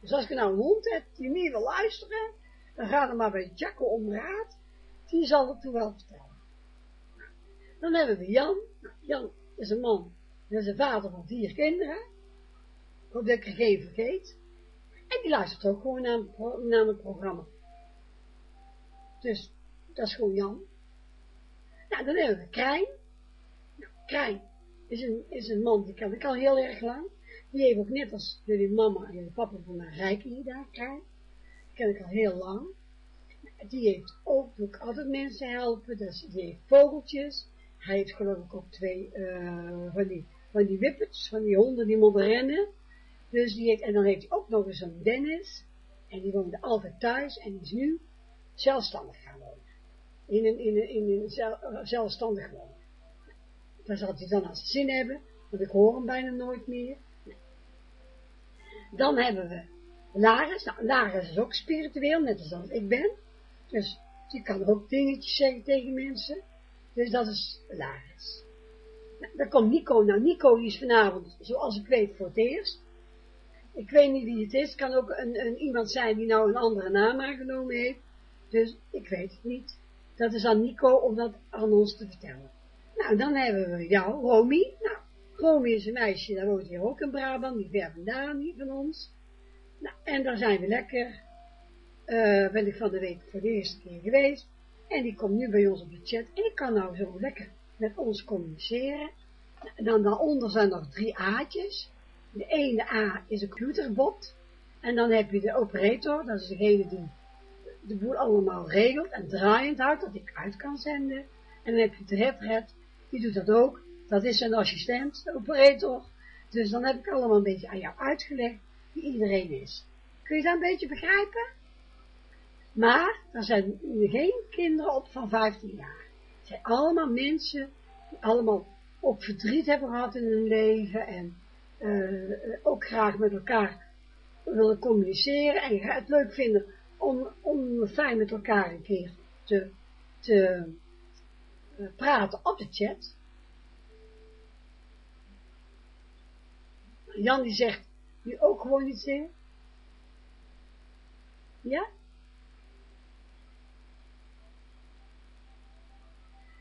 dus als je nou een hond hebt die niet wil luisteren, dan ga er maar bij Jacco om raad. Die zal het toen wel vertellen. Dan hebben we Jan. Nou, Jan is een man, dat is een vader van vier kinderen. Ik hoop dat ik er vergeet. En die luistert ook gewoon naar, naar het programma. Dus, dat is gewoon Jan. Nou, dan hebben we Krijn. Nou, Krijn is een, is een man, die kan ik al heel erg lang. Die heeft ook net als jullie mama en jullie papa van mij rijken daar krijgen. Die ken ik al heel lang. Die heeft ook, doe altijd mensen helpen. Dus die heeft vogeltjes. Hij heeft geloof ik ook twee uh, van, die, van die van die honden die moeten rennen. Dus die en dan heeft hij ook nog eens een Dennis. En die woonde altijd thuis en is nu zelfstandig gaan wonen. In een, in een, in een zelfstandig wonen. Daar zal hij dan als zin hebben, want ik hoor hem bijna nooit meer. Dan hebben we Laris. Nou, Laris is ook spiritueel, net als ik ben. Dus die kan ook dingetjes zeggen tegen mensen. Dus dat is Laris. Nou, dan komt Nico. Nou, Nico is vanavond, zoals ik weet, voor het eerst. Ik weet niet wie het is. Het kan ook een, een, iemand zijn die nou een andere naam aangenomen heeft. Dus ik weet het niet. Dat is aan Nico om dat aan ons te vertellen. Nou, dan hebben we jou, Romy. Nou, Romy is een meisje, daar woont hier ook in Brabant, niet ver vandaan, niet van ons. Nou, en daar zijn we lekker, uh, ben ik van de week voor de eerste keer geweest. En die komt nu bij ons op de chat. En ik kan nou zo lekker met ons communiceren. En dan daaronder zijn nog drie A'tjes. De ene A is een computerbot. En dan heb je de operator, dat is degene die de boel allemaal regelt en draaiend houdt, dat ik uit kan zenden. En dan heb je de headred, die doet dat ook. Dat is een assistent, de operator. Dus dan heb ik allemaal een beetje aan jou uitgelegd wie iedereen is. Kun je dat een beetje begrijpen? Maar er zijn geen kinderen op van 15 jaar. Het zijn allemaal mensen die allemaal ook verdriet hebben gehad in hun leven en uh, ook graag met elkaar willen communiceren en het leuk vinden om, om fijn met elkaar een keer te, te uh, praten op de chat. Jan die zegt, nu ook gewoon iets zingen? Ja?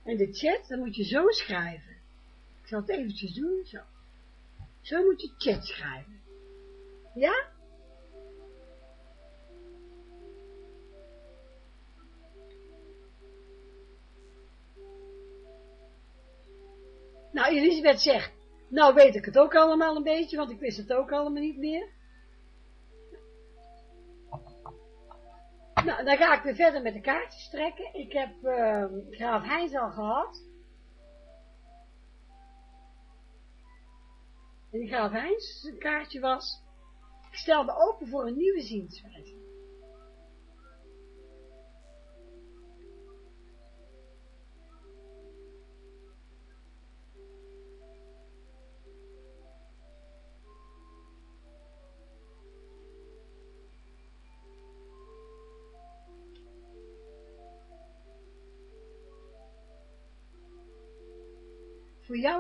En de chat, dan moet je zo schrijven. Ik zal het eventjes doen, zo. Zo moet je chat schrijven. Ja? Nou, Elisabeth zegt, nou weet ik het ook allemaal een beetje, want ik wist het ook allemaal niet meer. Nou, dan ga ik weer verder met de kaartjes trekken. Ik heb uh, Graaf Heinz al gehad. En die Graaf Heinz, kaartje was... Ik stelde open voor een nieuwe zienswijze.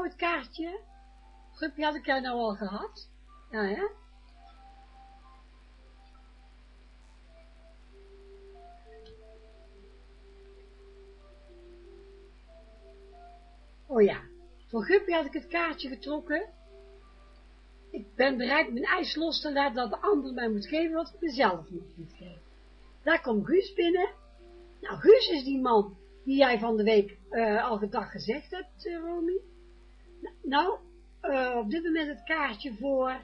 Het kaartje? Guppie, had ik jou nou al gehad? Ja, hè? Oh ja, voor Guppie had ik het kaartje getrokken. Ik ben bereid mijn ijs los te laten dat de ander mij moet geven wat ik mezelf moet geven. Daar komt Guus binnen. Nou, Guus is die man die jij van de week uh, al gedag gezegd hebt, uh, Romy. Nou, uh, op dit moment het kaartje voor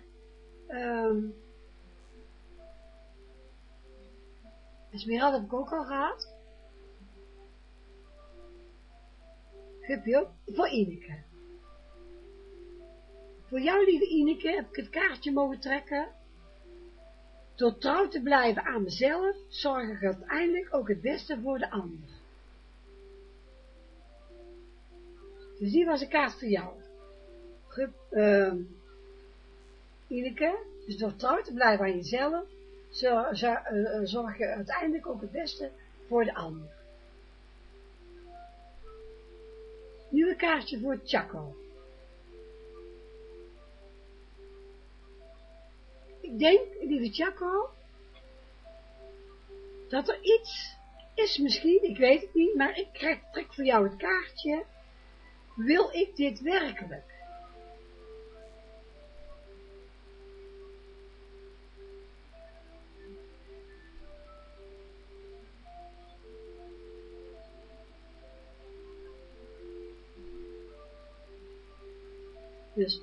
um, Esmeralda heb ik ook al gehad. Gupje, voor Ineke. Voor jou, lieve Ineke, heb ik het kaartje mogen trekken. Door trouw te blijven aan mezelf, zorg ik uiteindelijk ook het beste voor de ander. Dus die was een kaart voor jou. Uh, Ineke, dus door trouw te blijven aan jezelf, zorg, zorg je uiteindelijk ook het beste voor de ander. Een kaartje voor Chaco. Ik denk, lieve Chaco, dat er iets is misschien, ik weet het niet, maar ik trek voor jou het kaartje. Wil ik dit werkelijk? Dus,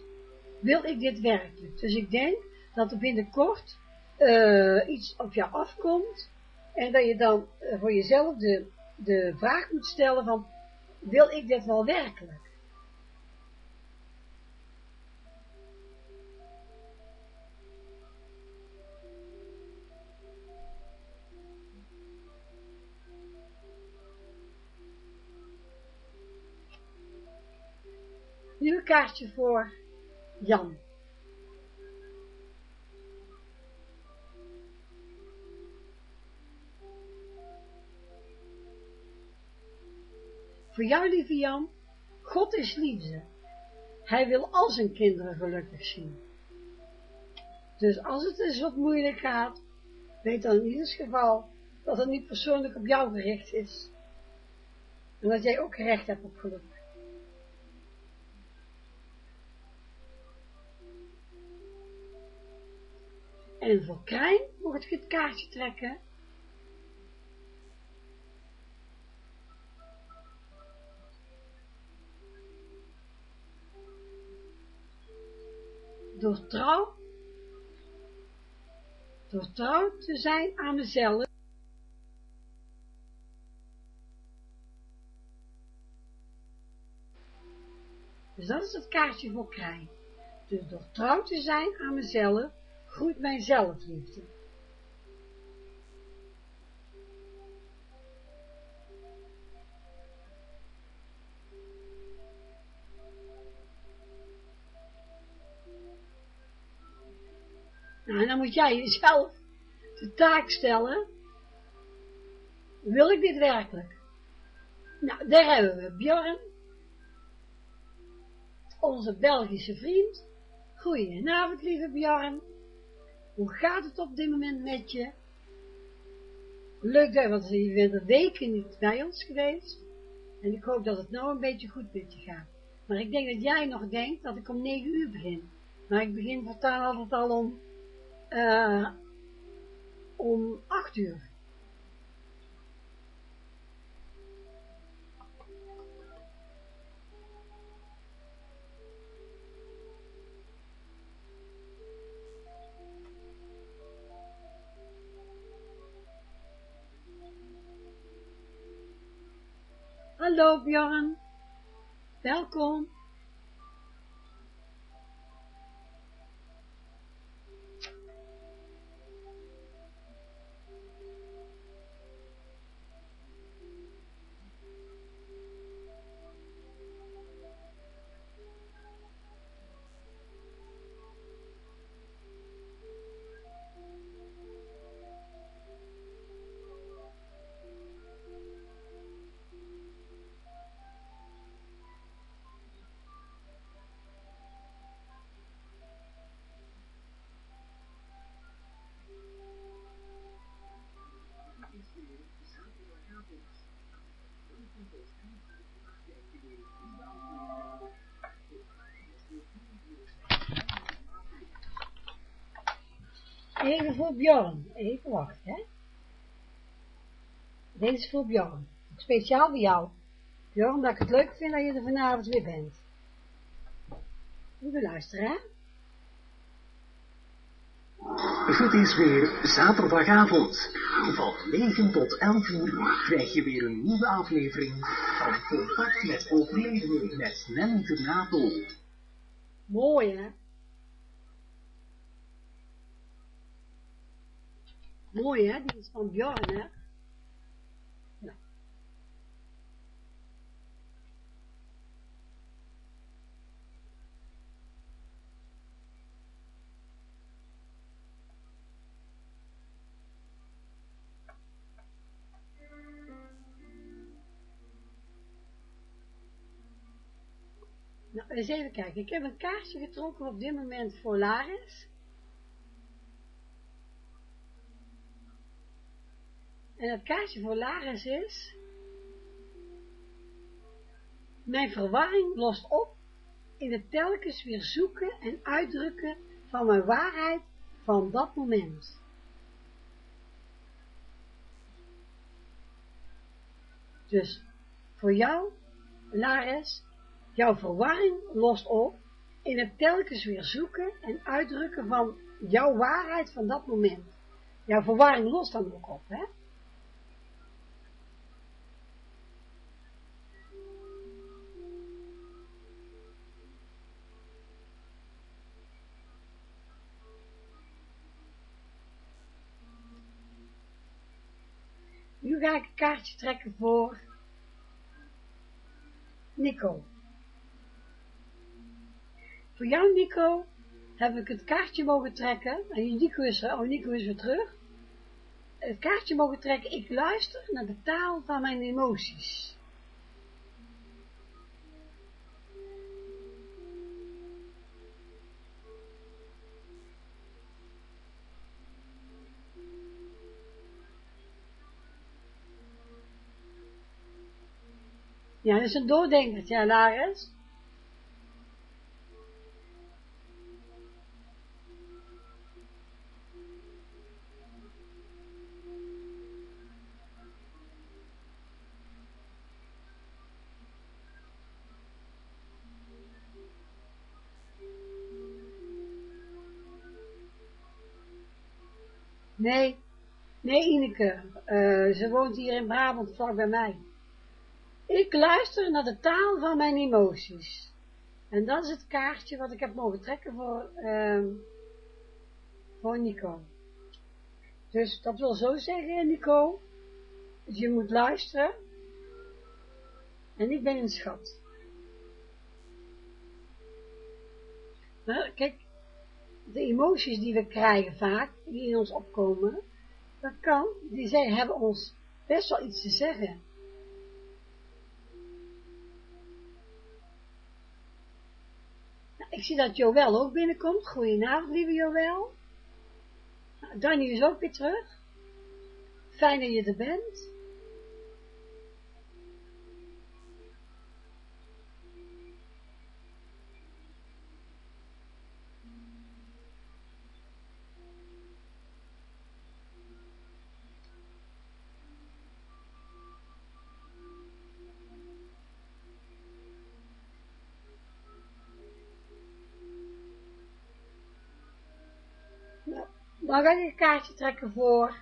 wil ik dit werkelijk? Dus ik denk dat er binnenkort uh, iets op jou afkomt en dat je dan uh, voor jezelf de, de vraag moet stellen van, wil ik dit wel werkelijk? Kaartje voor Jan. Voor jou, lieve Jan, God is liefde. Hij wil al zijn kinderen gelukkig zien. Dus als het eens wat moeilijk gaat, weet dan in ieder geval dat het niet persoonlijk op jou gericht is. En dat jij ook recht hebt op geluk. En voor Krijn mocht ik het kaartje trekken. Door trouw, door trouw te zijn aan mezelf, Dus dat is het kaartje voor Krijn. Dus door trouw te zijn aan mezelf, groeit mijn zelfliefde. Nou, dan moet jij jezelf de taak stellen, wil ik dit werkelijk? Nou, daar hebben we Bjorn, onze Belgische vriend. Goedenavond, lieve Bjorn. Hoe gaat het op dit moment met je? Leuk dat, want je bent er weken niet bij ons geweest. En ik hoop dat het nou een beetje goed met je gaat. Maar ik denk dat jij nog denkt dat ik om 9 uur begin. Maar ik begin voortaan altijd al om, uh, om 8 uur. Hallo Bjorn, welkom. Bjorn. Even wachten, hè. Deze is voor Bjorn. Speciaal voor jou. Bjorn, dat ik het leuk vind dat je er vanavond weer bent. Moet luisteren, hè. Het is weer zaterdagavond. Van 9 tot 11 uur krijg je weer een nieuwe aflevering van Contact met Overledenen met Nanny Ternato. Mooi, hè? Mooi, hè? Die is van Bjorn, hè? Nou. Nou, eens even kijken. Ik heb een kaartje getrokken op dit moment voor Laris. En het kaartje voor Laris is... Mijn verwarring lost op in het telkens weer zoeken en uitdrukken van mijn waarheid van dat moment. Dus voor jou, Laris, jouw verwarring lost op in het telkens weer zoeken en uitdrukken van jouw waarheid van dat moment. Jouw verwarring lost dan ook op, hè? Ga ik een kaartje trekken voor Nico. Voor jou, Nico, heb ik het kaartje mogen trekken. En Nico is er, oh, Nico is weer terug. Het kaartje mogen trekken, ik luister naar de taal van mijn emoties. Ja, dat is een doordenkertje, ja, Laris. Nee, nee Ineke, uh, ze woont hier in Brabant, vlak bij mij. Ik luister naar de taal van mijn emoties. En dat is het kaartje wat ik heb mogen trekken voor, uh, voor Nico. Dus dat wil zo zeggen, Nico, je moet luisteren. En ik ben een schat. Maar kijk, de emoties die we krijgen vaak, die in ons opkomen, dat kan, die zij hebben ons best wel iets te zeggen. Nou, ik zie dat Joël ook binnenkomt. Goedenavond, lieve Joël. Nou, Danny is ook weer terug. Fijn dat je er bent. Dan ga ik een kaartje trekken voor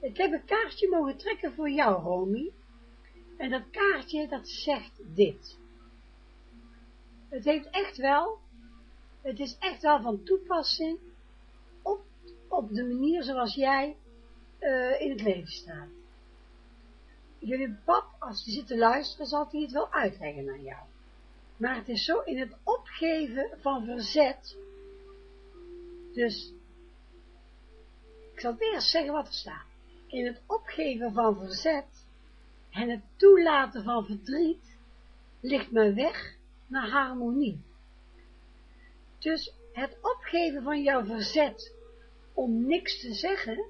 Ik heb een kaartje mogen trekken voor jou, Romy. En dat kaartje, dat zegt dit. Het heeft echt wel, het is echt wel van toepassing op, op de manier zoals jij uh, in het leven staat jullie pap, als je zit te luisteren, zal hij het wel uitleggen naar jou. Maar het is zo in het opgeven van verzet. Dus, ik zal eerst zeggen wat er staat. In het opgeven van verzet en het toelaten van verdriet ligt mijn weg naar harmonie. Dus het opgeven van jouw verzet om niks te zeggen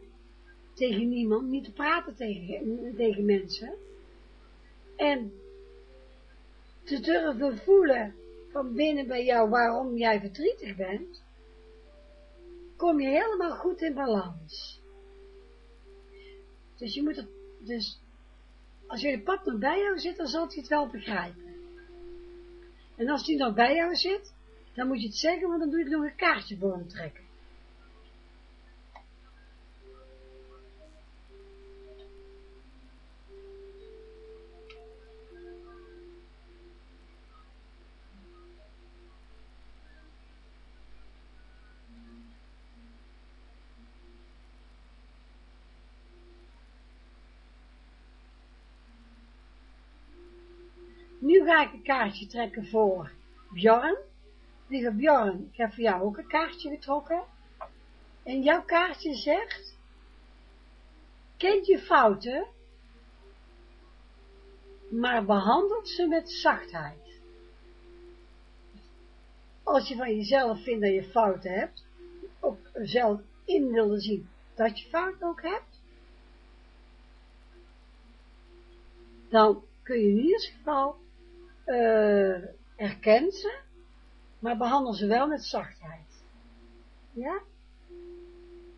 tegen niemand, niet te praten tegen, tegen mensen, en te durven voelen van binnen bij jou waarom jij verdrietig bent, kom je helemaal goed in balans. Dus je moet het, dus als je partner bij jou zit, dan zal hij het wel begrijpen. En als hij nog bij jou zit, dan moet je het zeggen, want dan doe je nog een kaartje voor hem trekken. Kaartje trekken voor Bjorn. Lieve Bjorn, ik heb voor jou ook een kaartje getrokken. En jouw kaartje zegt, kent je fouten, maar behandelt ze met zachtheid. Als je van jezelf vindt dat je fouten hebt, ook zelf in wilde zien dat je fouten ook hebt, dan kun je in ieder geval uh, erken ze, maar behandel ze wel met zachtheid. Ja?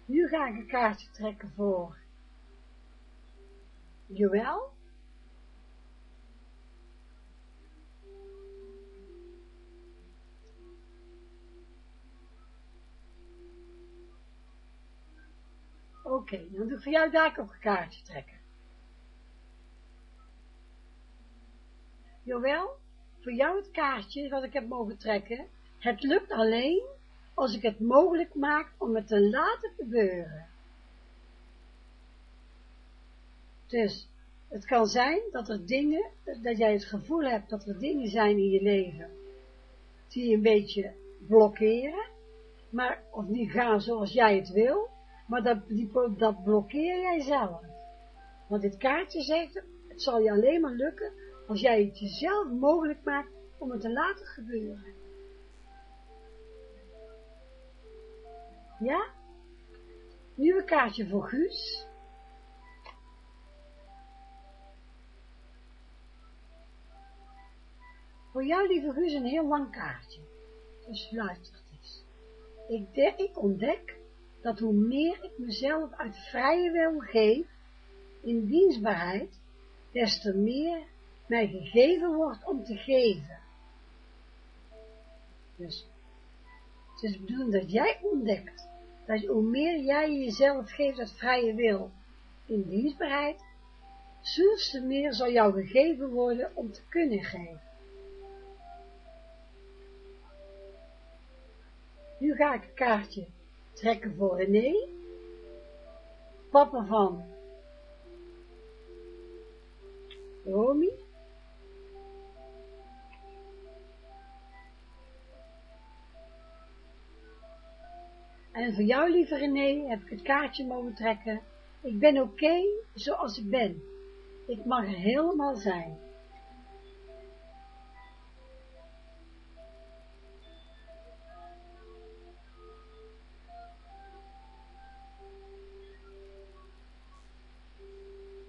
Nu ga ik een kaartje trekken voor Joël. Oké, dan doe ik voor jou daar ook een kaartje trekken. Joël, voor jou het kaartje wat ik heb mogen trekken. Het lukt alleen als ik het mogelijk maak om het te laten gebeuren. Dus het kan zijn dat er dingen, dat jij het gevoel hebt dat er dingen zijn in je leven die je een beetje blokkeren, maar, of niet gaan zoals jij het wil, maar dat, die, dat blokkeer jij zelf. Want dit kaartje zegt, het zal je alleen maar lukken als jij het jezelf mogelijk maakt om het te laten gebeuren. Ja? Nieuwe kaartje voor Guus. Voor jou, lieve Guus, een heel lang kaartje. Dus luister eens. Ik, ik ontdek dat hoe meer ik mezelf uit vrije wil geef, in dienstbaarheid, des te meer mij gegeven wordt om te geven. Dus het is de bedoeling dat jij ontdekt, dat hoe meer jij jezelf geeft uit vrije wil in dienstbaarheid, zoveel meer zal jou gegeven worden om te kunnen geven. Nu ga ik een kaartje trekken voor René, papa van Romy, En voor jou, lieve René, heb ik het kaartje mogen trekken. Ik ben oké zoals ik ben. Ik mag helemaal zijn.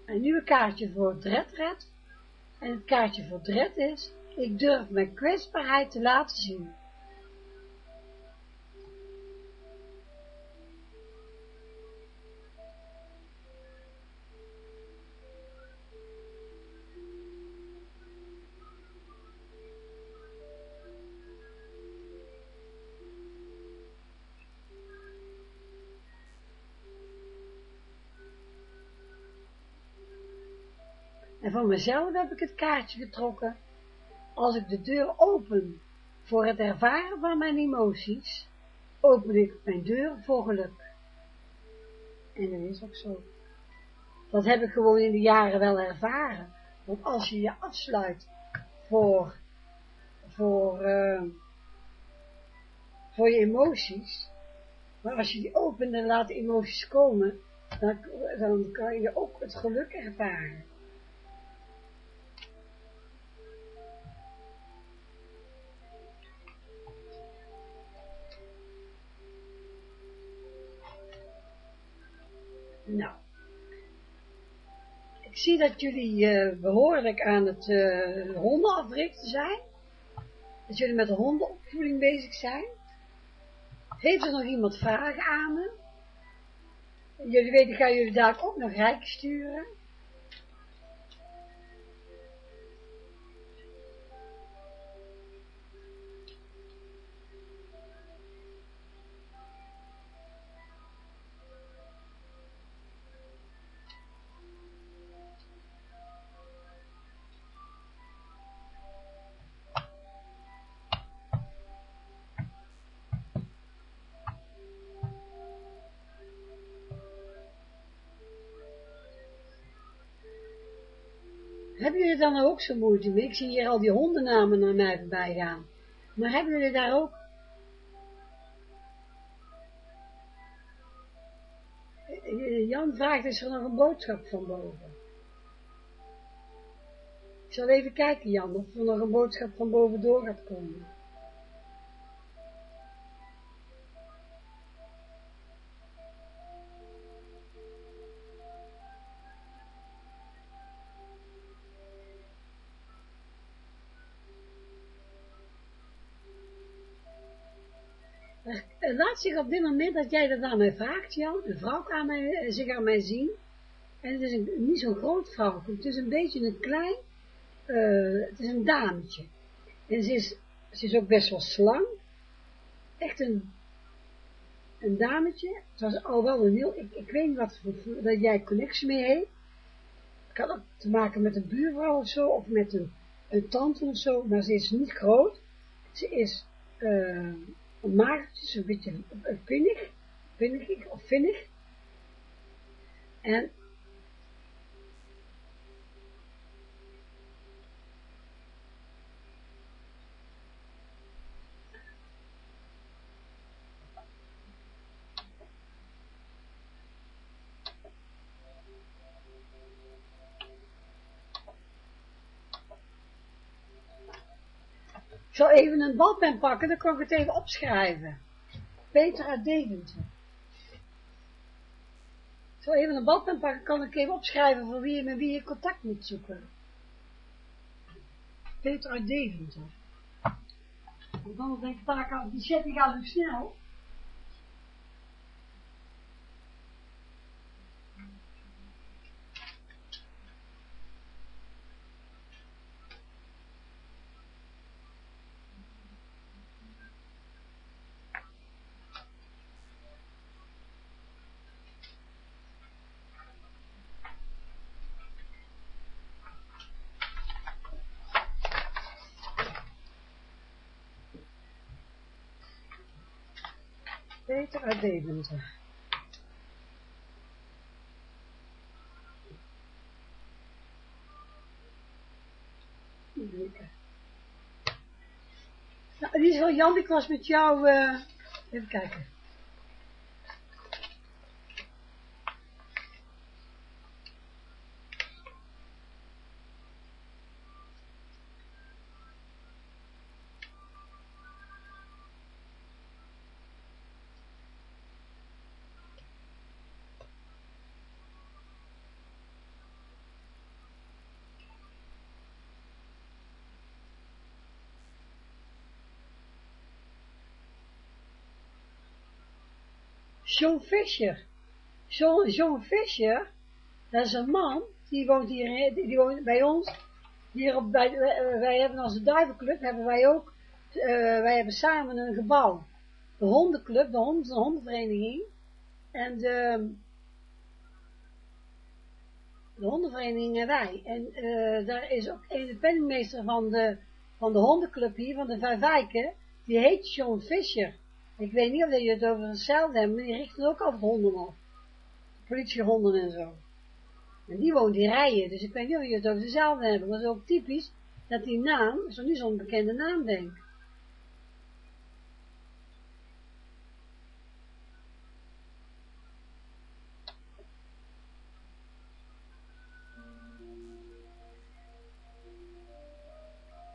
Een kaartje voor Dredred. En het kaartje voor Dred is, ik durf mijn kwetsbaarheid te laten zien. Van mezelf heb ik het kaartje getrokken. Als ik de deur open voor het ervaren van mijn emoties, open ik mijn deur voor geluk. En dat is ook zo. Dat heb ik gewoon in de jaren wel ervaren. Want als je je afsluit voor, voor, uh, voor je emoties, maar als je die opent en laat emoties komen, dan, dan kan je ook het geluk ervaren. Nou. Ik zie dat jullie uh, behoorlijk aan het uh, honden africhten zijn. Dat jullie met de hondenopvoeding bezig zijn. Heeft er nog iemand vragen aan me? Jullie weten, ik ga jullie daar ook nog rijk sturen. Dan ook zo moeite mee? Ik zie hier al die hondennamen naar mij voorbij gaan. Maar hebben jullie daar ook... Jan vraagt, is er nog een boodschap van boven? Ik zal even kijken, Jan, of er nog een boodschap van boven door gaat komen. Zich op dit moment dat jij dat aan mij vraagt, Jan, een vrouw kan mij, zich aan mij zien. En het is een, niet zo'n groot vrouw, het is een beetje een klein, uh, het is een dametje. En ze is, ze is ook best wel slank. Echt een, een dametje. Het was al wel een heel, ik, ik weet niet wat dat jij connectie mee heeft. Kan ook te maken met een buurvrouw of zo, of met een, een tante of zo, maar ze is niet groot. Ze is, uh, magertjes, een beetje vinnig, vinnig of vinnig. En Zal even een balpen pakken, dan kan ik het even opschrijven. Peter uit Deventer. Zal even een balpen pakken, kan ik even opschrijven voor wie, met wie je contact moet zoeken. Peter uit Deventer. Want dan denk ik, die chat die gaat nu snel. Peter uit Deventer. Nou, die is wel Jan, ik was met jou, uh, even kijken. John Fisher. John, John Fisher, dat is een man, die woont hier, die woont bij ons, hier op, wij, hebben als duivenclub, hebben wij ook, uh, wij hebben samen een gebouw. De hondenclub, de, hond, de hondenvereniging, en de, de hondenvereniging en wij. En uh, daar is ook een penningmeester van de, van de hondenclub hier, van de Vijf Wijken, die heet John Fisher. Ik weet niet of jullie het over hetzelfde hebben, maar die richten ook altijd honden op. Politiehonden en zo. En die woont in rijen, dus ik weet niet of jullie het over dezelfde hebben. Maar het is ook typisch dat die naam, zo niet zo'n bekende naam denk.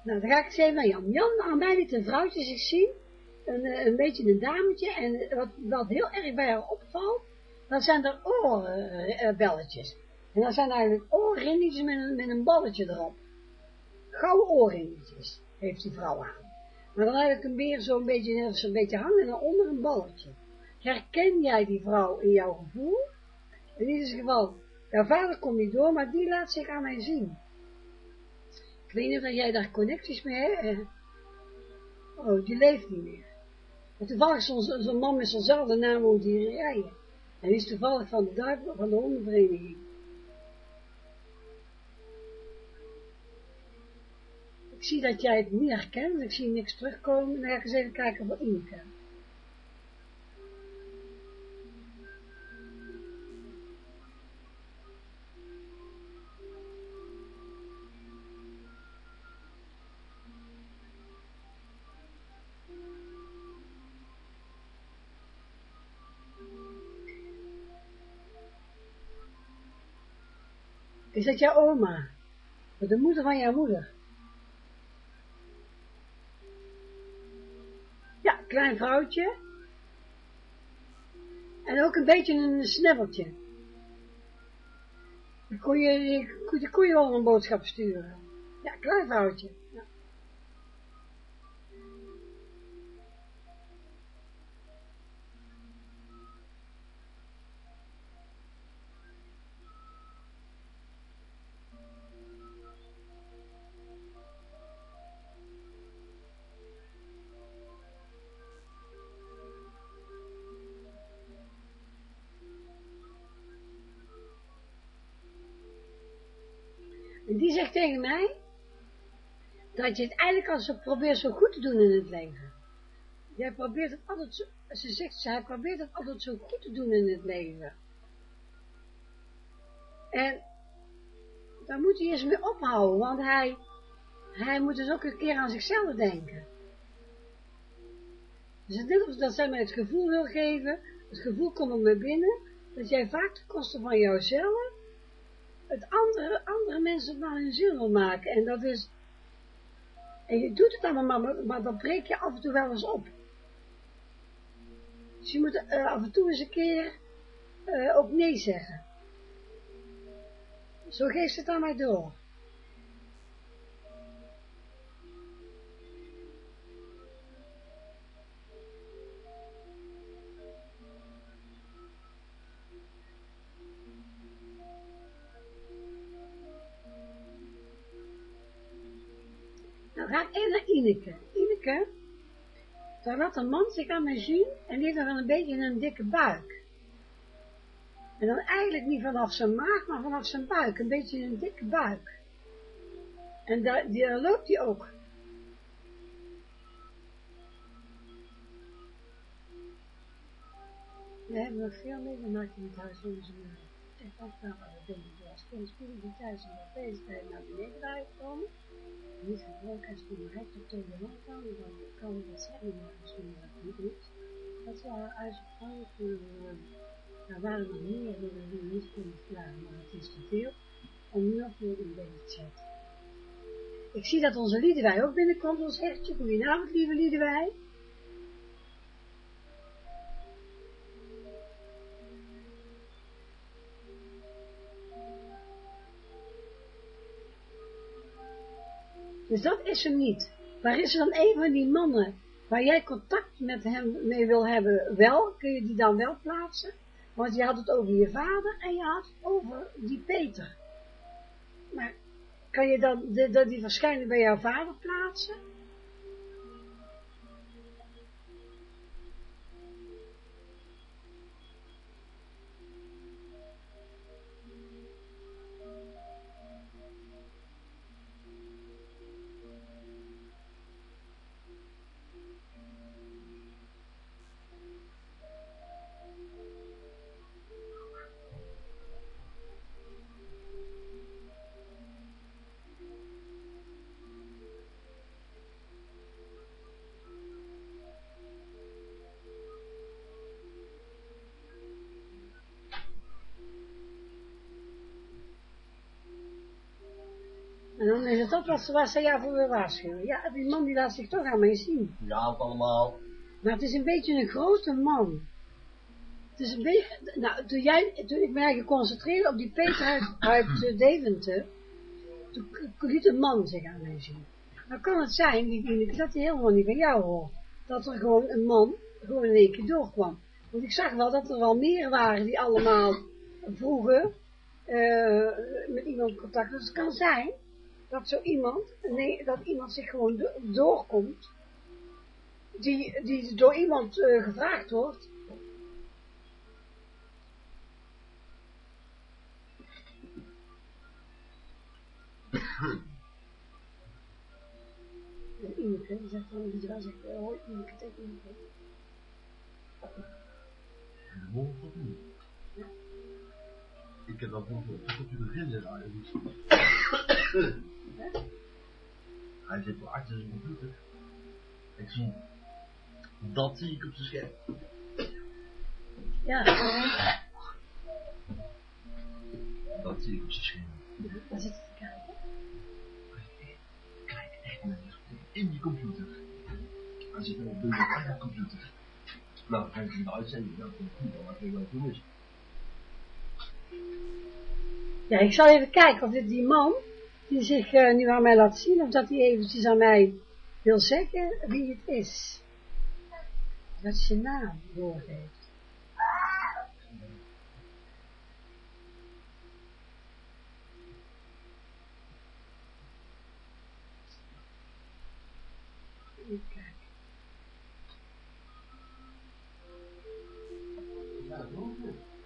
Nou, dan ga ik eens even naar Jan. Jan, aan mij liet een vrouwtje zich zien een, eh, een beetje een dametje en wat, wat heel erg bij haar opvalt, dan zijn er oorbelletjes. En dan zijn eigenlijk oorringetjes met een, met een balletje erop. Gouden oorringetjes heeft die vrouw aan. Maar dan heb ik hem weer zo'n beetje, zo'n beetje hangen en onder een balletje. Herken jij die vrouw in jouw gevoel? In ieder geval, jouw vader komt niet door, maar die laat zich aan mij zien. Ik weet niet of jij daar connecties mee hebt. Eh, oh, die leeft niet meer. En toevallig zo'n zo man met zo'nzelfde naam woont hier rijden. En die is toevallig van de, duivel, van de hondenvereniging. Ik zie dat jij het niet herkent, ik zie niks terugkomen. Dan ga ik eens even kijken voor Ineke. Is dat jouw oma? De moeder van jouw moeder? Ja, klein vrouwtje. En ook een beetje een snebbeltje. Dan kon je, die kon je wel een boodschap sturen. Ja, klein vrouwtje. Tegen mij, dat je het eigenlijk al zo probeert zo goed te doen in het leven. Jij probeert het altijd zo, ze zegt, zij probeert het altijd zo goed te doen in het leven. En daar moet hij eens mee ophouden, want hij, hij moet dus ook een keer aan zichzelf denken. Dus het net als dat zij mij het gevoel wil geven, het gevoel komt op me binnen, dat jij vaak de kosten van jouzelf het andere, andere mensen naar hun zin wil maken. En dat is, en je doet het allemaal, maar, maar dan breek je af en toe wel eens op. Dus je moet uh, af en toe eens een keer uh, ook nee zeggen. Zo geeft het aan mij door. Ga even naar Ineke. Ineke, daar laat een man zich aan mij zien en die heeft dan een beetje een dikke buik. En dan eigenlijk niet vanaf zijn maag, maar vanaf zijn buik. Een beetje een dikke buik. En daar, loopt hij ook. We hebben nog veel meegemaakt in het huis van onze moeder. Dat denk ik als kind spoedig die thuis in de feesttijd naar beneden uitkomen. Niet gebroken en spoedig recht op de lockdown, dan kan ik dat zeggen, maar misschien dat niet is. Dat we uitgesproken voor er waren nog meer die we niet konden vragen, maar het is te veel om nu nog weer in deze chat. Ik zie dat onze Liedewij ook binnenkomt, ons hertje. Goedenavond, lieve Liedewij. Dus dat is hem niet. Waar is er dan een van die mannen waar jij contact met hem mee wil hebben wel? Kun je die dan wel plaatsen? Want je had het over je vader en je had het over die Peter. Maar kan je dan de, die waarschijnlijk bij jouw vader plaatsen? Wat waar ze jou voor wil waarschuwen. Ja, die man die laat zich toch aan mij zien. Ja, allemaal. Maar het is een beetje een grote man. Het is een beetje, nou, toen, jij, toen ik mij geconcentreerd op die Peter uit, uit eh, Deventer, toen liet een man zich aan mij zien. Nou kan het zijn, die, dat hij helemaal niet van jou hoort. Dat er gewoon een man gewoon in één keer doorkwam. Want ik zag wel dat er wel meer waren die allemaal vroegen eh, met iemand contact. Dus het kan zijn dat zo iemand, nee, dat iemand zich gewoon do- doorkomt, die, die door iemand eh, gevraagd wordt. <coughs> Ineke, die zegt dan, die zegt, eh, hoi Ineke tegen Ineke. En de mond nu. Ik heb dat nog op computer inzet dus. Hij zit wel achter zijn computer. Ik zie, dat zie ik op zijn scherm. Ja, Dat zie ik op zijn scherm. daar zit het te kijken. Kijk echt naar die- in die computer. Hij zit op de eigen computer. Nou, dan krijg je de uitzending. Nou, computer, wat ik wel doen is. Ja, ik zal even kijken of dit die man, die zich eh, nu aan mij laat zien, of dat hij eventjes aan mij wil zeggen wie het is. Dat zijn naam doorgeeft. Je.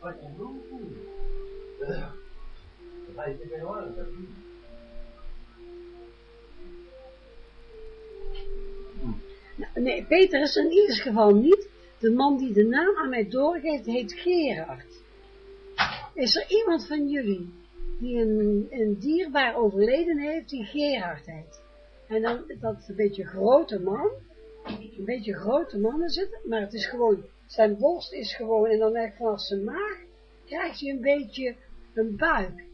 Wat je moet nee, Peter is in ieder geval niet. De man die de naam aan mij doorgeeft, heet Gerard. Is er iemand van jullie die een, een dierbaar overleden heeft, die Gerard heet? En dan, dat is een beetje grote man. Een beetje grote man is het, maar het is gewoon, zijn borst is gewoon, en dan echt vanaf zijn maag, krijgt hij een beetje een buik.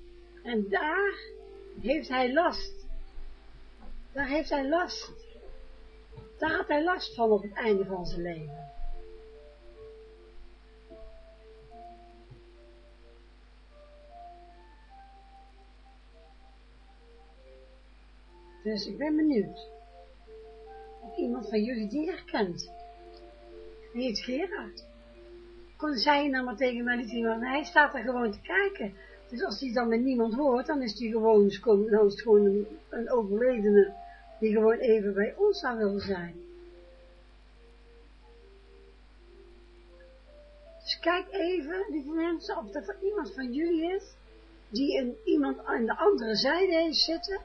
En daar heeft hij last. Daar heeft hij last. Daar had hij last van op het einde van zijn leven. Dus ik ben benieuwd. Of iemand van jullie die herkent. Heet Gerard. Kon zij nou maar tegen mij niet zien, want hij staat er gewoon te kijken. Dus als hij dan met niemand hoort, dan is hij gewoon, dan is het gewoon een, overledene die gewoon even bij ons zou willen zijn. Dus kijk even, lieve mensen, of dat er iemand van jullie is, die een, iemand aan de andere zijde heeft zitten,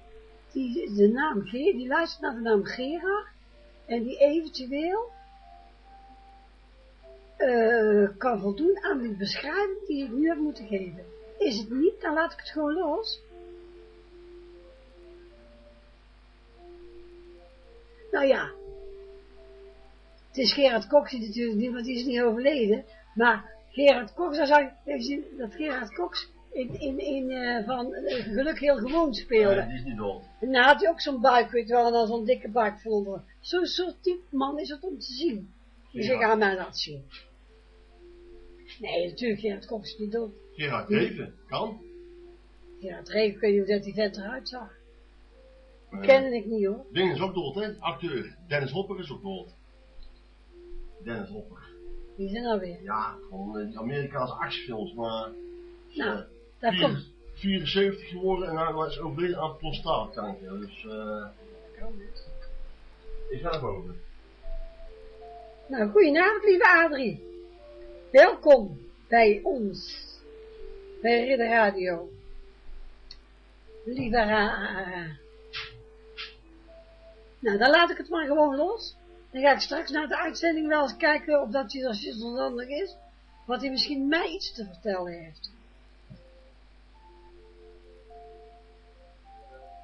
die de naam Geer, die luistert naar de naam Gerard, en die eventueel eh, kan voldoen aan die beschrijving die ik nu heb moeten geven. Is het niet, dan laat ik het gewoon los. Nou ja, het is Gerard Cox die natuurlijk niet, want die is niet overleden. Maar Gerard Cox, daar zou je even zien dat Gerard Cox in, in, in uh, van uh, geluk heel gewoon speelde. Nee, die is niet dood. En dan had hij ook zo'n buik, weet je wel, en dan zo'n dikke buik voelde. Zo'n soort type man is het om te zien. Die zich aan mij laat zien. Nee, natuurlijk, Gerard Cox is niet dood. Gerard Reven, kan. Gerard Reven, ik weet niet hoe dat die vent eruit zag. Uh, kende ik niet hoor. Ding is ook dood, hè? Acteur. Dennis Hopper is ook dood. Dennis Hopper. Die zijn alweer. Ja, gewoon uh, die Amerikaanse actiefilms, maar... Nou, uh, daar vier- komt... 74 geworden en hij was overleden aan prostaatkanker. Dus eh ik ga naar boven. Nou, goedenavond, lieve Adrie. Welkom bij ons, bij Ridder Radio. Lieve Ra... Nou, dan laat ik het maar gewoon los. Dan ga ik straks na de uitzending wel eens kijken of dat hij je verstandig is. Wat hij misschien mij iets te vertellen heeft.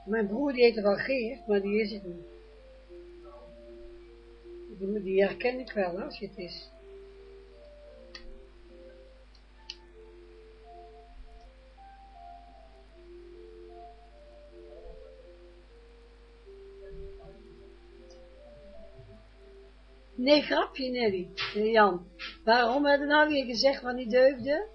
Mijn broer die heette wel Geert, maar die is het niet. Die herken ik wel als je het is. Nee, grapje Nelly, Eh, Jan. Waarom had hij nou weer gezegd wat niet deugde?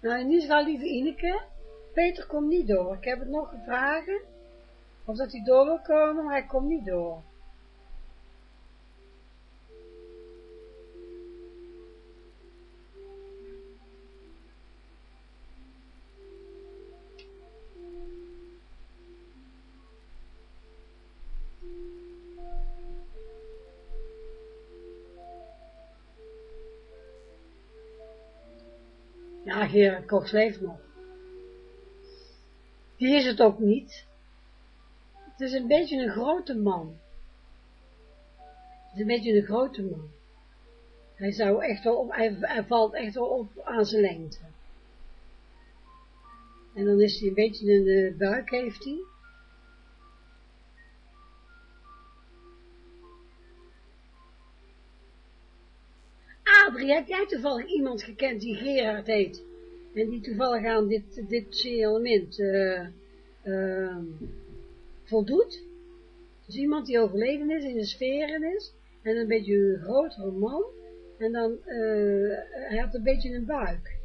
Nou, in ieder geval, lieve Ineke, Peter komt niet door. Ik heb het nog gevraagd, of dat hij door wil komen, maar hij komt niet door. Ja, Gerard Koks leeft nog. Die is het ook niet. Het is een beetje een grote man. Het is een beetje een grote man. Hij zou echt wel op, hij, valt echt wel op aan zijn lengte. En dan is hij een beetje een uh, buik heeft hij. Adrie, heb jij toevallig iemand gekend die Gerard heet? En die toevallig aan dit, dit element uh, uh, voldoet? Dus iemand die overleden is, in de sferen is, en een beetje een grotere man, en dan, uh, hij had een beetje een buik.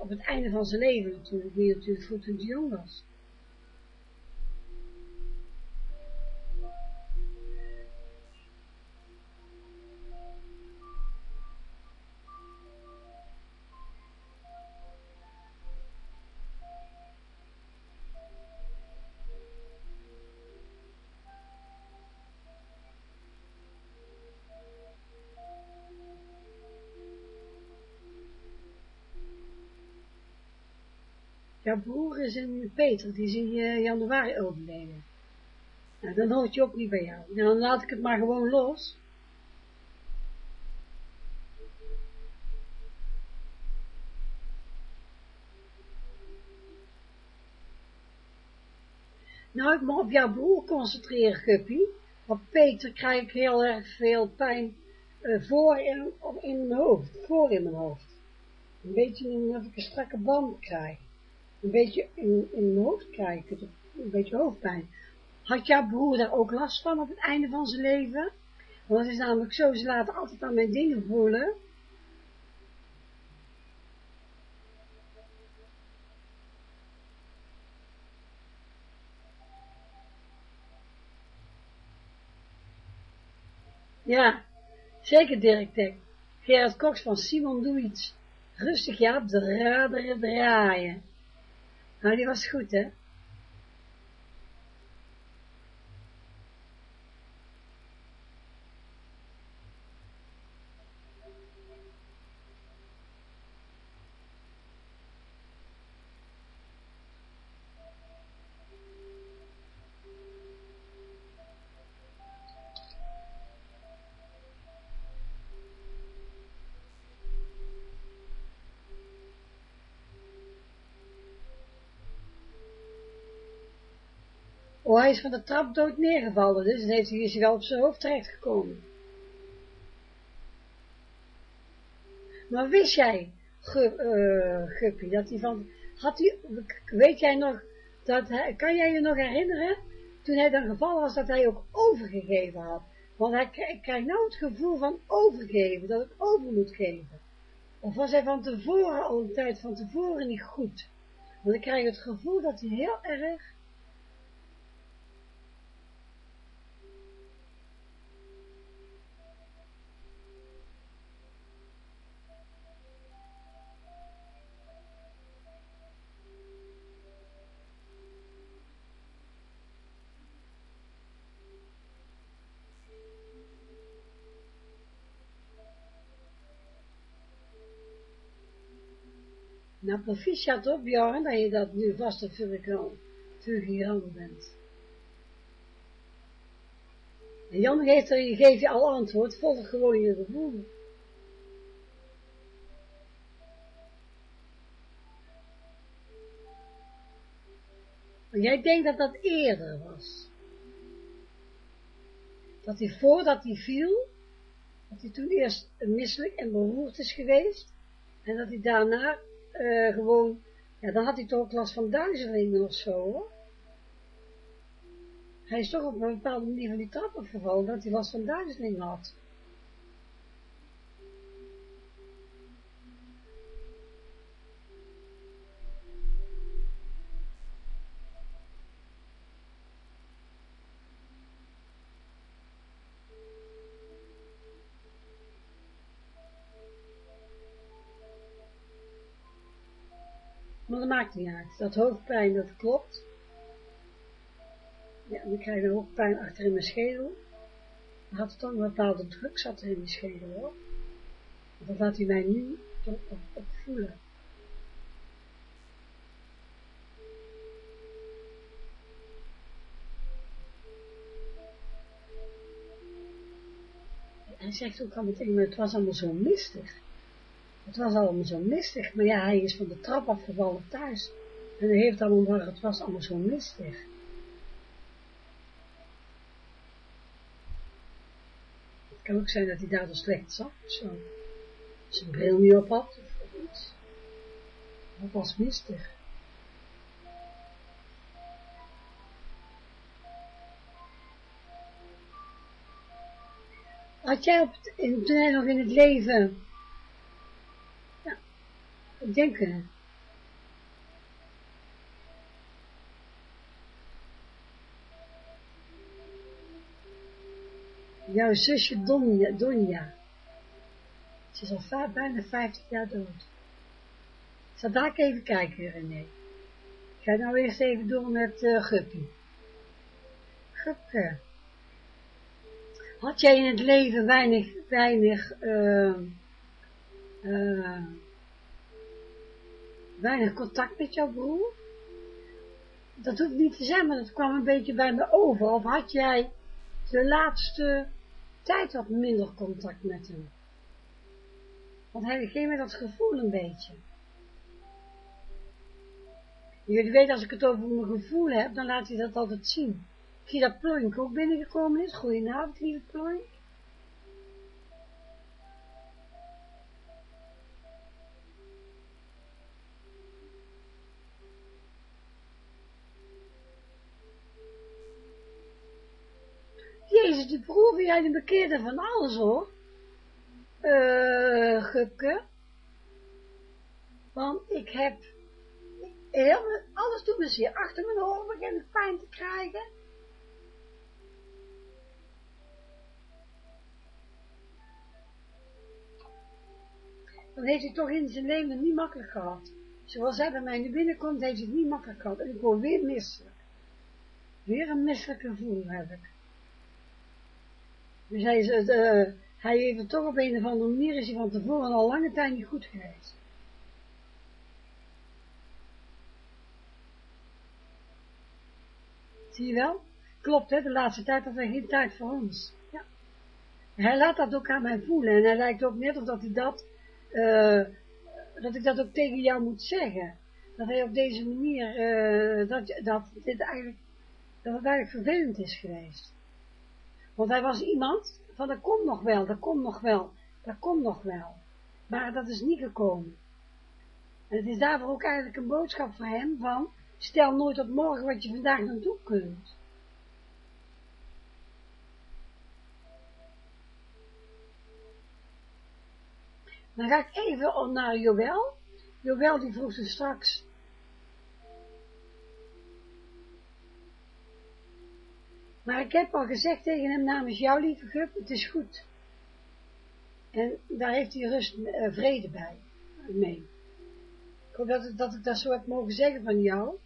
Op het einde van zijn leven natuurlijk, die natuurlijk goed toen jong was. In Peter, die is in uh, januari overleden. Nou, dan hoort je ook niet bij jou. Dan laat ik het maar gewoon los. Nou, ik moet op jouw broer concentreren, Guppy. Op Peter krijg ik heel erg veel pijn uh, voor in, in mijn hoofd, voor in mijn hoofd. Een beetje een, ik een strakke band krijg een beetje in, in mijn hoofd ik een beetje hoofdpijn. Had jouw broer daar ook last van op het einde van zijn leven? Want het is namelijk zo, ze laten altijd aan mijn dingen voelen. Ja, zeker Dirk Dek. Gerard Cox van Simon Doe iets. Rustig ja, draden draaien. Die was goed, hè? Hij is van de trap dood neergevallen, dus heeft hij zich al op zijn hoofd terechtgekomen. Maar wist jij, uh, Guppy, dat hij van, had hij, weet jij nog, dat kan jij je nog herinneren, toen hij dan gevallen was, dat hij ook overgegeven had? Want hij krijgt nou het gevoel van overgeven, dat ik over moet geven. Of was hij van tevoren, al een tijd van tevoren niet goed? Want ik krijg het gevoel dat hij heel erg Nou, proficiat op, Bjorn, dat je dat nu vast op figurant bent. En Jan geeft, er, geeft je al antwoord, volg gewoon je gevoel. Maar jij denkt dat dat eerder was. Dat hij voordat hij viel, dat hij toen eerst misselijk en beroerd is geweest. En dat hij daarna uh, gewoon, ja dan had hij toch ook last van duizelingen of zo hoor. Hij is toch op een bepaalde manier van die trap afgevallen, dat hij last van duizelingen had. Dat hoofdpijn, dat klopt. Ja, dan krijg je hoofdpijn achter in mijn schedel. Had het dan een bepaalde druk zat in die schedel hoor. Dat laat hij mij nu op, op, op voelen. Hij zegt ook al meteen, het was allemaal zo mistig. Het was allemaal zo mistig, maar ja, hij is van de trap afgevallen thuis. En hij heeft allemaal, het was allemaal zo mistig. Het kan ook zijn dat hij daardoor slecht zag, of zo. Zijn bril niet op had, of iets. Het was mistig. Had jij op het, toen hij nog in het leven denken. Jouw zusje Donja. Ze is al bijna 50 jaar dood. Zal daar even kijken, René. Ik ga nou eerst even door met uh, Guppie. Guppie. Had jij in het leven weinig, weinig, uh, uh, weinig contact met jouw broer? Dat hoeft niet te zijn, maar dat kwam een beetje bij me over. Of had jij de laatste tijd wat minder contact met hem? Want hij geeft me dat gevoel een beetje. Jullie weten, als ik het over mijn gevoel heb, dan laat hij dat altijd zien. Zie dat Ploink ook binnengekomen is. Goedenavond, lieve Ploink. Broer jij de bekeerde van alles hoor. Eh, Gupke. Want ik heb heel, alles doet me zeer. Achter mijn oren begin ik pijn te krijgen. Dan heeft hij toch in zijn leven niet makkelijk gehad. Zoals hij bij mij nu binnenkomt, heeft hij het niet makkelijk gehad. En ik word weer misselijk. Weer een misselijk gevoel heb ik. Dus hij, is, uh, hij heeft het toch op een of andere manier, is hij van tevoren al lange tijd niet goed geweest. Zie je wel? Klopt, hè, de laatste tijd had hij geen tijd voor ons. Ja. Hij laat dat ook aan mij voelen en hij lijkt ook net of dat hij dat, uh, dat ik dat ook tegen jou moet zeggen. Dat hij op deze manier, dat, dat dit eigenlijk, dat het eigenlijk vervelend is geweest. Want hij was iemand van, dat komt nog wel, dat komt nog wel, dat komt nog wel. Maar dat is niet gekomen. En het is daarvoor ook eigenlijk een boodschap voor hem van, stel nooit op morgen wat je vandaag nog doen kunt. Dan ga ik even naar Joël. Joël die vroeg ze straks, Maar ik heb al gezegd tegen hem namens jou, lieve Gup, het is goed. En daar heeft hij rust, uh, vrede bij, mee. Ik hoop dat, dat ik dat zo heb mogen zeggen van jou.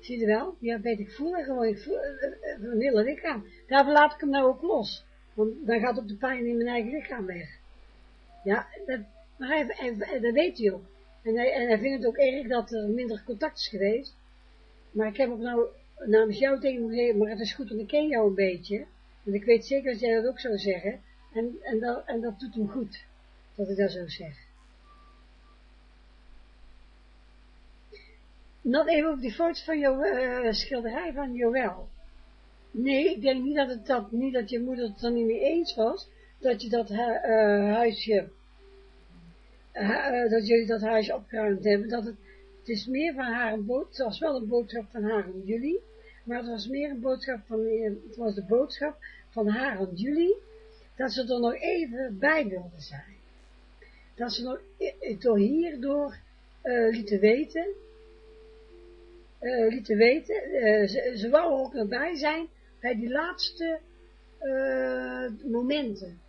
Zie je wel? Ja, weet ik voelen gewoon, ik voel uh, mijn hele lichaam. Daarvoor laat ik hem nou ook los. Want dan gaat ook de pijn in mijn eigen lichaam weg. Ja, dat, maar hij, dat weet hij ook. En hij, en vindt het ook erg dat er minder contact is geweest. Maar ik heb ook nou namens jou tegen hem gezegd, maar het is goed, want ik ken jou een beetje. En ik weet zeker dat jij dat ook zou zeggen. En, en, dat, en dat doet hem goed, dat ik dat zo zeg. Nog even op die foto van jouw uh, schilderij van Joël. Nee, ik denk niet dat, het dat, niet dat je moeder het er niet mee eens was, dat je dat uh, huisje, uh, dat jullie dat huisje opgeruimd hebben. Dat het, het is meer van haar een boodschap, was wel een boodschap van haar aan jullie, maar het was meer een boodschap van, het was de boodschap van haar aan jullie, dat ze er nog even bij wilden zijn. Dat ze nog door hierdoor uh, lieten weten, uh, lieten weten, ze, ze wou ook nog bij zijn bij die laatste momenten.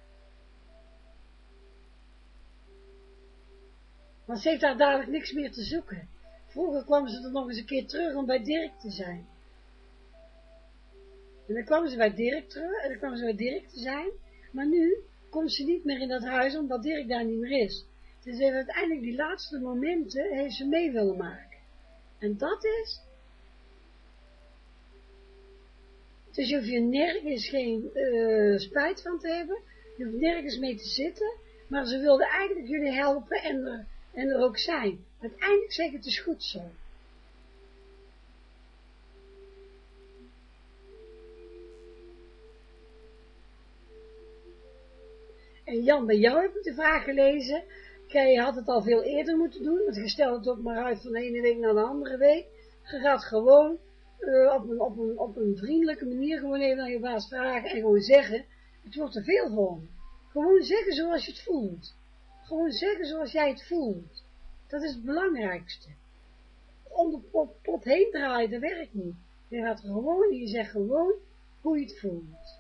Want ze heeft daar dadelijk niks meer te zoeken. Vroeger kwam ze er nog eens een keer terug om bij Dirk te zijn. En dan kwamen ze bij Dirk terug, en dan kwamen ze bij Dirk te zijn, maar nu komt ze niet meer in dat huis, omdat Dirk daar niet meer is. Dus heeft uiteindelijk die laatste momenten, heeft ze mee willen maken. En dat is, dus je hoeft je nergens geen uh, spijt van te hebben, je hoeft nergens mee te zitten, maar ze wilde eigenlijk jullie helpen en er, en er ook zijn. Uiteindelijk zeg ik, het is goed zo. En Jan, bij jou heb ik de vraag gelezen. Jij had het al veel eerder moeten doen, want je stelt het ook maar uit van de ene week naar de andere week. Je gaat gewoon uh, op, een, op, een, vriendelijke manier gewoon even aan je baas vragen en gewoon zeggen, het wordt te veel voor me. Gewoon zeggen zoals je het voelt. Gewoon zeggen zoals jij het voelt. Dat is het belangrijkste. Om de pot, heen draaien, dat werkt niet. Je gaat gewoon, je zegt gewoon hoe je het voelt.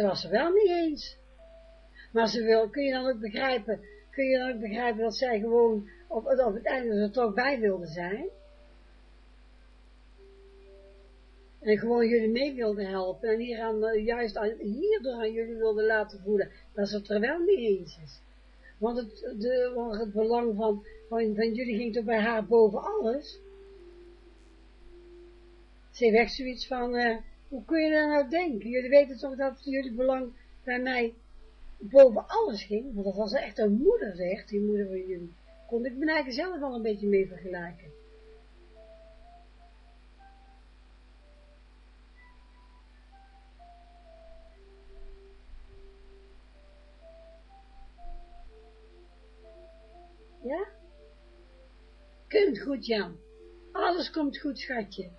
Dat was ze wel niet eens. Maar ze wil, kun je dan ook begrijpen, kun je dan ook begrijpen dat zij gewoon op, het einde er toch bij wilde zijn? En gewoon jullie mee wilde helpen en hier aan, eh, juist aan, hierdoor aan jullie wilde laten voelen dat ze het er wel niet eens is. Want het, de, het belang van, van, jullie ging toch bij haar boven alles. Ze heeft echt zoiets van, uh, hoe kun je daar nou denken? Jullie weten toch dat jullie belang bij mij boven alles ging? Want dat was echt een moeder, die moeder van jullie. Kon ik me eigenlijk zelf al een beetje mee vergelijken. Ja? Kunt goed, Jan. Alles komt goed, schatje.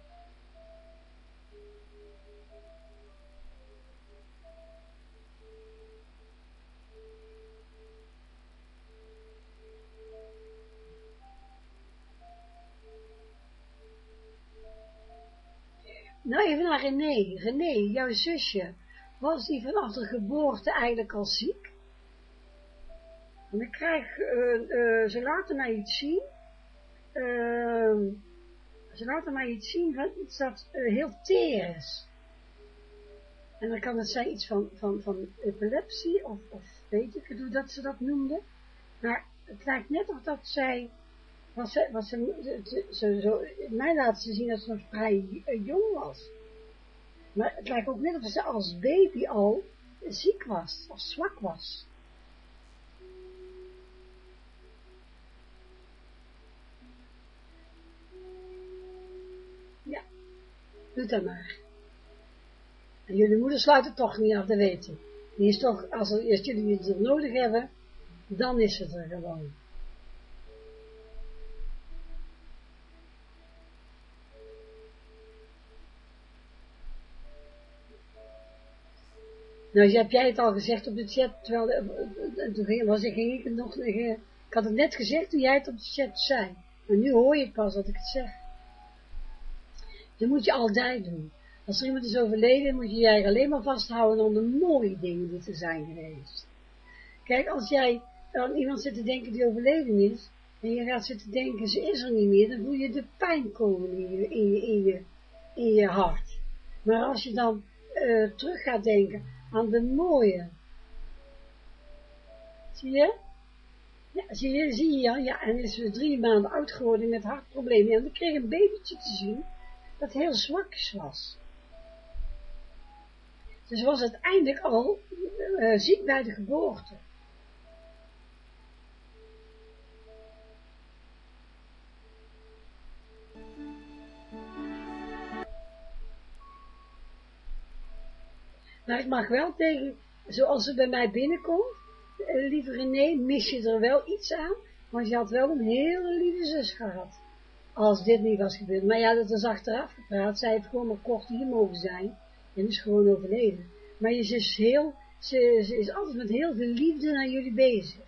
Even naar René. René, jouw zusje, was die vanaf de geboorte eigenlijk al ziek? Want ik krijg, uh, ze laten mij iets zien, uh, ze laten mij iets zien van iets dat heel teer is. En dan kan het zijn iets van, van, van epilepsie, of, of weet ik hoe dat ze dat noemden. Maar het lijkt net of dat zij was ze, was ze, mij laten ze zien dat ze nog vrij jong was. Maar het lijkt ook net of ze als baby al ziek was, of zwak was. Ja, doe dat maar. En jullie moeder sluit het toch niet af, te weten. Die is toch, als, als jullie het nodig hebben, dan is het er gewoon. Nou, heb jij het al gezegd op de chat, terwijl, toen ging, was, ik nog, ik had het net gezegd toen jij het op de chat zei. Maar nu hoor je het pas dat ik het zeg. Dat moet je altijd doen. Als er iemand is overleden, moet je jij alleen maar vasthouden aan de mooie dingen die er zijn geweest. Kijk, als jij aan iemand zit te denken die overleden is, en je gaat zitten denken, ze is er niet meer, dan voel je de pijn komen in je, in je, in je, in je hart. Maar als je dan uh, terug gaat denken aan de mooie, zie je? Ja, zie je, zie je, ja, ja, en is ze drie maanden oud geworden met hartproblemen, en dan kreeg een babytje te zien, dat heel zwak was. Dus was uiteindelijk al uh, ziek bij de geboorte. Maar ik mag wel tegen, zoals ze bij mij binnenkomt, eh, lieve René, mis je er wel iets aan, want je had wel een hele lieve zus gehad. Als dit niet was gebeurd. Maar ja, dat is achteraf gepraat. Zij heeft gewoon maar kort hier mogen zijn. En is gewoon overleden. Maar je is heel, ze, ze is altijd met heel veel liefde naar jullie bezig.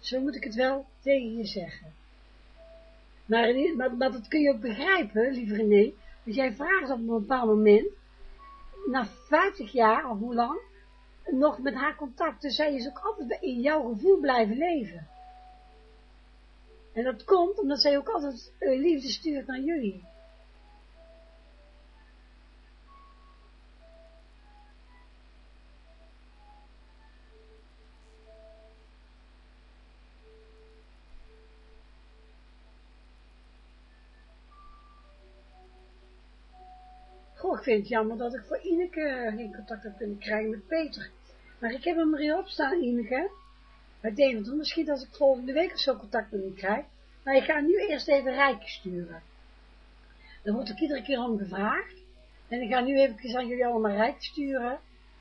Zo moet ik het wel tegen je zeggen. Maar, maar, dat kun je ook begrijpen, lieve René, dat jij vraagt op een bepaald moment, na 50 jaar, of hoe lang, nog met haar contact. Dus zij is ook altijd in jouw gevoel blijven leven. En dat komt omdat zij ook altijd uh, liefde stuurt naar jullie. Ik vind het jammer dat ik voor Ineke geen contact heb kunnen krijgen met Peter. Maar ik heb hem erin opstaan, Ineke. Bij Deventer, misschien als ik volgende week of zo contact met hem krijg. Maar ik ga nu eerst even Rijken sturen. Dan wordt ook iedere keer om gevraagd. En ik ga nu even aan jullie allemaal Rijk sturen.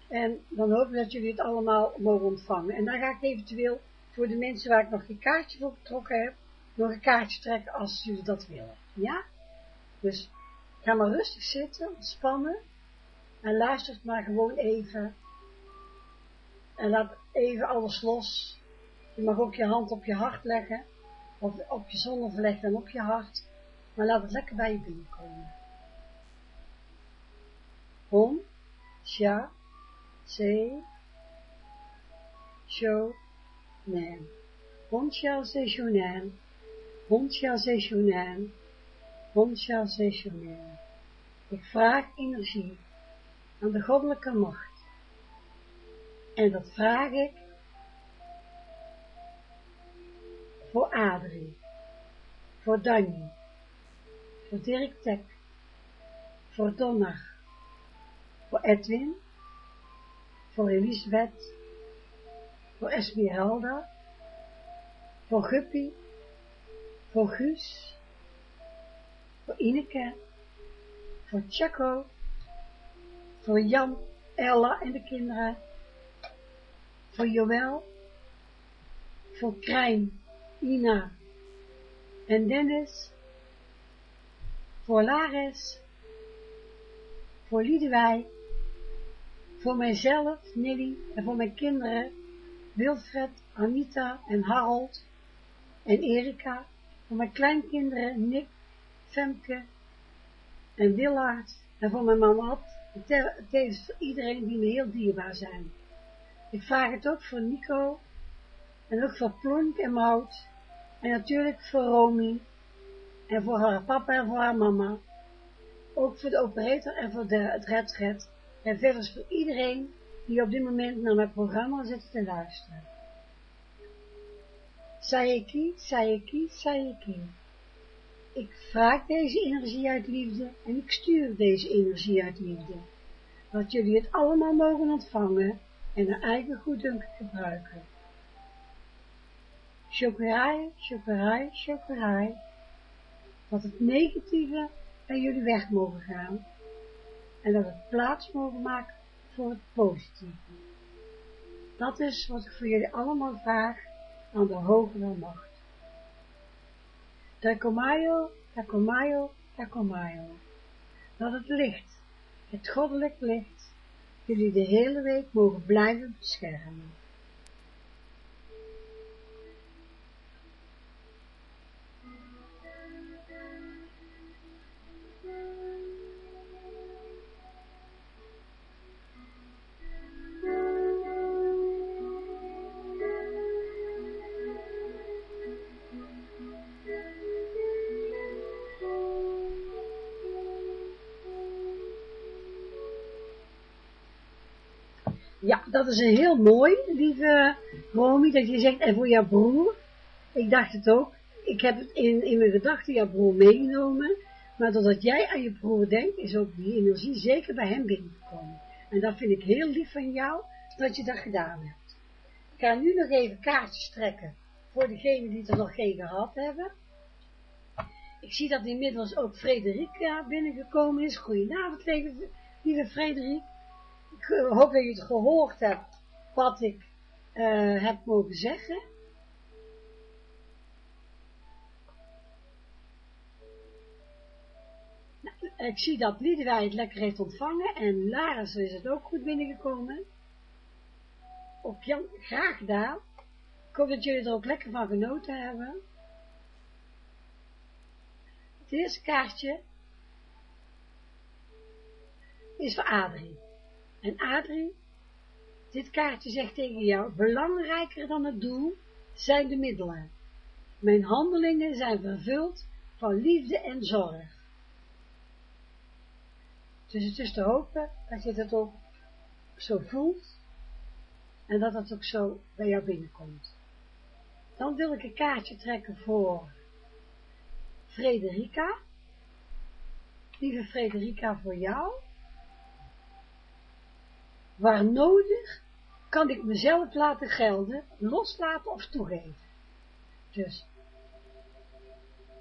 En dan hoop ik dat jullie het allemaal mogen ontvangen. En dan ga ik eventueel voor de mensen waar ik nog geen kaartje voor getrokken heb, nog een kaartje trekken als jullie dat willen. Ja? Dus ga maar rustig zitten, ontspannen. En luistert maar gewoon even. En laat even alles los. Je mag ook je hand op je hart leggen, of op je zonnever leggen en op je hart, maar laat het lekker bij je binnenkomen. Hom, Sha, Se, Sho, Nan. Hom, Sha, Se, Sho, Nan. Hom, Sha, Se. Nan. Ik vraag energie aan de goddelijke macht. En dat vraag ik voor Adrie, voor Danny, voor Dirk Tek, voor Donner, voor Edwin, voor Elisabeth, voor Esmeralda, voor Guppy, voor Guus, voor Ineke, voor Chaco, voor Jan, Ella en de kinderen, voor Joël, voor Krijn, Ina en Dennis, voor Laris, voor Liedewij, voor mijzelf, Nelly, en voor mijn kinderen, Wilfred, Anita en Harold en Erika, voor mijn kleinkinderen, Nick, Femke en Willard, en voor mijn mama, tevens voor iedereen die me heel dierbaar zijn. Ik vraag het ook voor Nico, en ook voor Plonk en Mout, en natuurlijk voor Romy, en voor haar papa en voor haar mama, ook voor de operator en voor de, het redred, en verder voor iedereen die op dit moment naar mijn programma zit te luisteren. Saiki, Saiki, Saiki. Ik vraag deze energie uit liefde en ik stuur deze energie uit liefde. Dat jullie het allemaal mogen ontvangen en naar eigen goeddunken gebruiken. Chokerij, chokerij, chokerij. Dat het negatieve bij jullie weg mogen gaan en dat we plaats mogen maken voor het positieve. Dat is wat ik voor jullie allemaal vraag aan de hogere macht. Takomayo, Takomayo, Takomayo. Dat het licht, het goddelijk licht, jullie de hele week mogen blijven beschermen. Is een heel mooi, lieve Romy, dat je zegt, en voor jouw broer. Ik dacht het ook. Ik heb het in, in mijn gedachten jouw broer meegenomen. Maar doordat jij aan je broer denkt, is ook die energie zeker bij hem binnengekomen. En dat vind ik heel lief van jou, dat je dat gedaan hebt. Ik ga nu nog even kaartjes trekken voor degenen die er nog geen gehad hebben. Ik zie dat inmiddels ook Frederika binnengekomen is. Goedenavond, lieve Frederik. Ik eh, hoop dat je het gehoord hebt wat ik uh, heb mogen zeggen. Nou, ik zie dat Liedewij het lekker heeft ontvangen en Laris is het ook goed binnengekomen. Op Jan, graag gedaan. Ik hoop dat jullie er ook lekker van genoten hebben. Het eerste kaartje is voor Adrie. En Adrie, dit kaartje zegt tegen jou, belangrijker dan het doel zijn de middelen. Mijn handelingen zijn vervuld van liefde en zorg. Dus het is te hopen dat je dat ook zo voelt en dat het ook zo bij jou binnenkomt. Dan wil ik een kaartje trekken voor Frederica. Lieve Frederica, voor jou. Waar nodig kan ik mezelf laten gelden, loslaten of toegeven. Dus,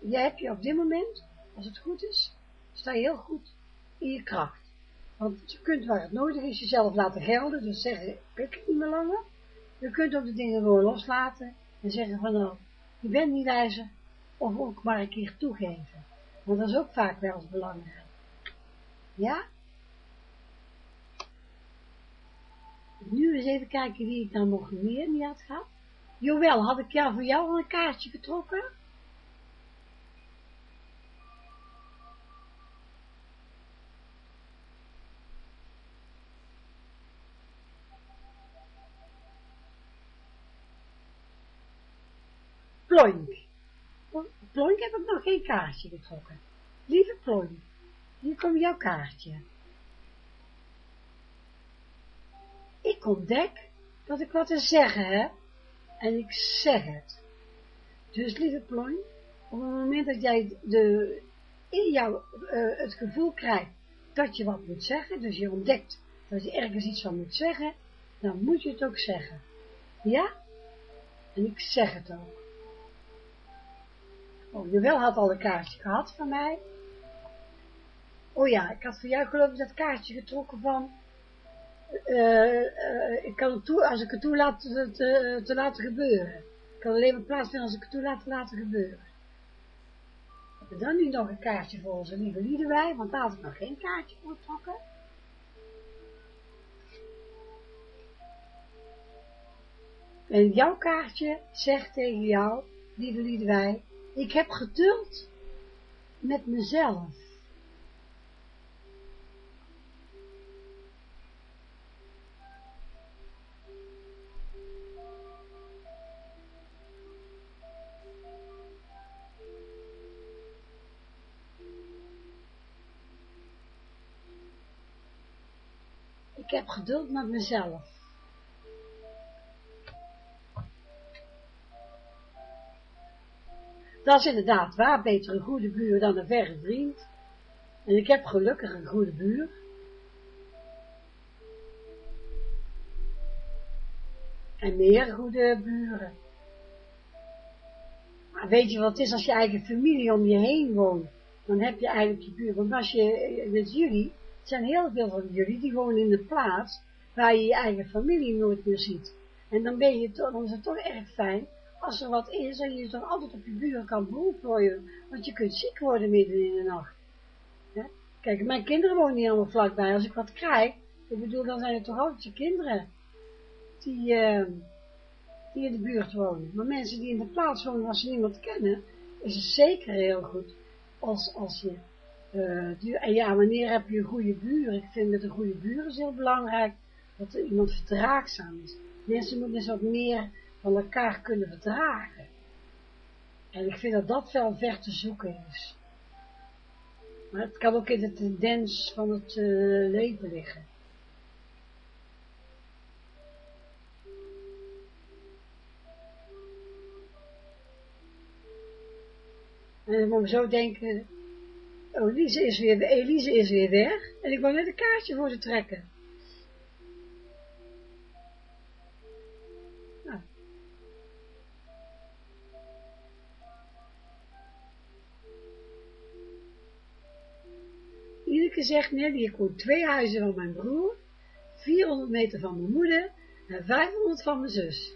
jij hebt je op dit moment, als het goed is, sta je heel goed in je kracht. Want je kunt waar het nodig is jezelf laten gelden, dus zeggen, ik niet meer langer. Je kunt ook de dingen gewoon loslaten en zeggen van nou, je bent niet wijzer, of ook maar een keer toegeven. Want dat is ook vaak wel belangrijk. Ja? Nu eens even kijken wie ik dan nog meer niet had gehad. Jawel, had ik jou voor jou al een kaartje getrokken? Ploink. Ploink heb ik nog geen kaartje getrokken. Lieve Ploink, hier komt jouw kaartje. Ik ontdek dat ik wat te zeggen heb en ik zeg het. Dus lieve Ploink, op het moment dat jij de, in jou uh, het gevoel krijgt dat je wat moet zeggen, dus je ontdekt dat je ergens iets van moet zeggen, dan moet je het ook zeggen. Ja? En ik zeg het ook. Oh, wel had al een kaartje gehad van mij. Oh ja, ik had voor jou geloof ik dat kaartje getrokken van, ik kan het toe, als ik het toelaat te, te, te, laten gebeuren. Ik kan alleen maar plaatsvinden als ik het toelaat te laten gebeuren. Dan nu nog een kaartje voor onze lieve Liedewij, want daar had ik nog geen kaartje voor getrokken. En jouw kaartje zegt tegen jou, lieve Liedewij, ik heb geduld met mezelf. Ik heb geduld met mezelf. Dat is inderdaad waar, beter een goede buur dan een verre vriend. En ik heb gelukkig een goede buur. En meer goede buren. Maar weet je wat het is als je eigen familie om je heen woont? Dan heb je eigenlijk je buur. Want als je, met jullie, zijn heel veel van jullie die wonen in de plaats waar je je eigen familie nooit meer ziet. En dan ben je dan is het toch erg fijn als er wat is en je toch altijd op je buren kan beroepen want je kunt ziek worden midden in de nacht. Kijk, mijn kinderen wonen niet allemaal vlakbij, als ik wat krijg, ik bedoel, dan zijn het toch altijd je kinderen die, uh, die in de buurt wonen. Maar mensen die in de plaats wonen, als ze niemand kennen, is het zeker heel goed als, als je, eh, en ja, wanneer heb je goede buren? Ik vind dat een goede buren heel belangrijk. Dat er iemand verdraagzaam is. Mensen moeten eens wat meer van elkaar kunnen verdragen. En ik vind dat dat wel ver te zoeken is. Maar het kan ook in de tendens van het eh, leven liggen. En dan moet we zo denken, Elise is weer, Elise is weer weg. En ik wou net een kaartje voor ze trekken. Nou. Zegt net, ik woon twee huizen van mijn broer, 400 meter van mijn moeder en 500 van mijn zus.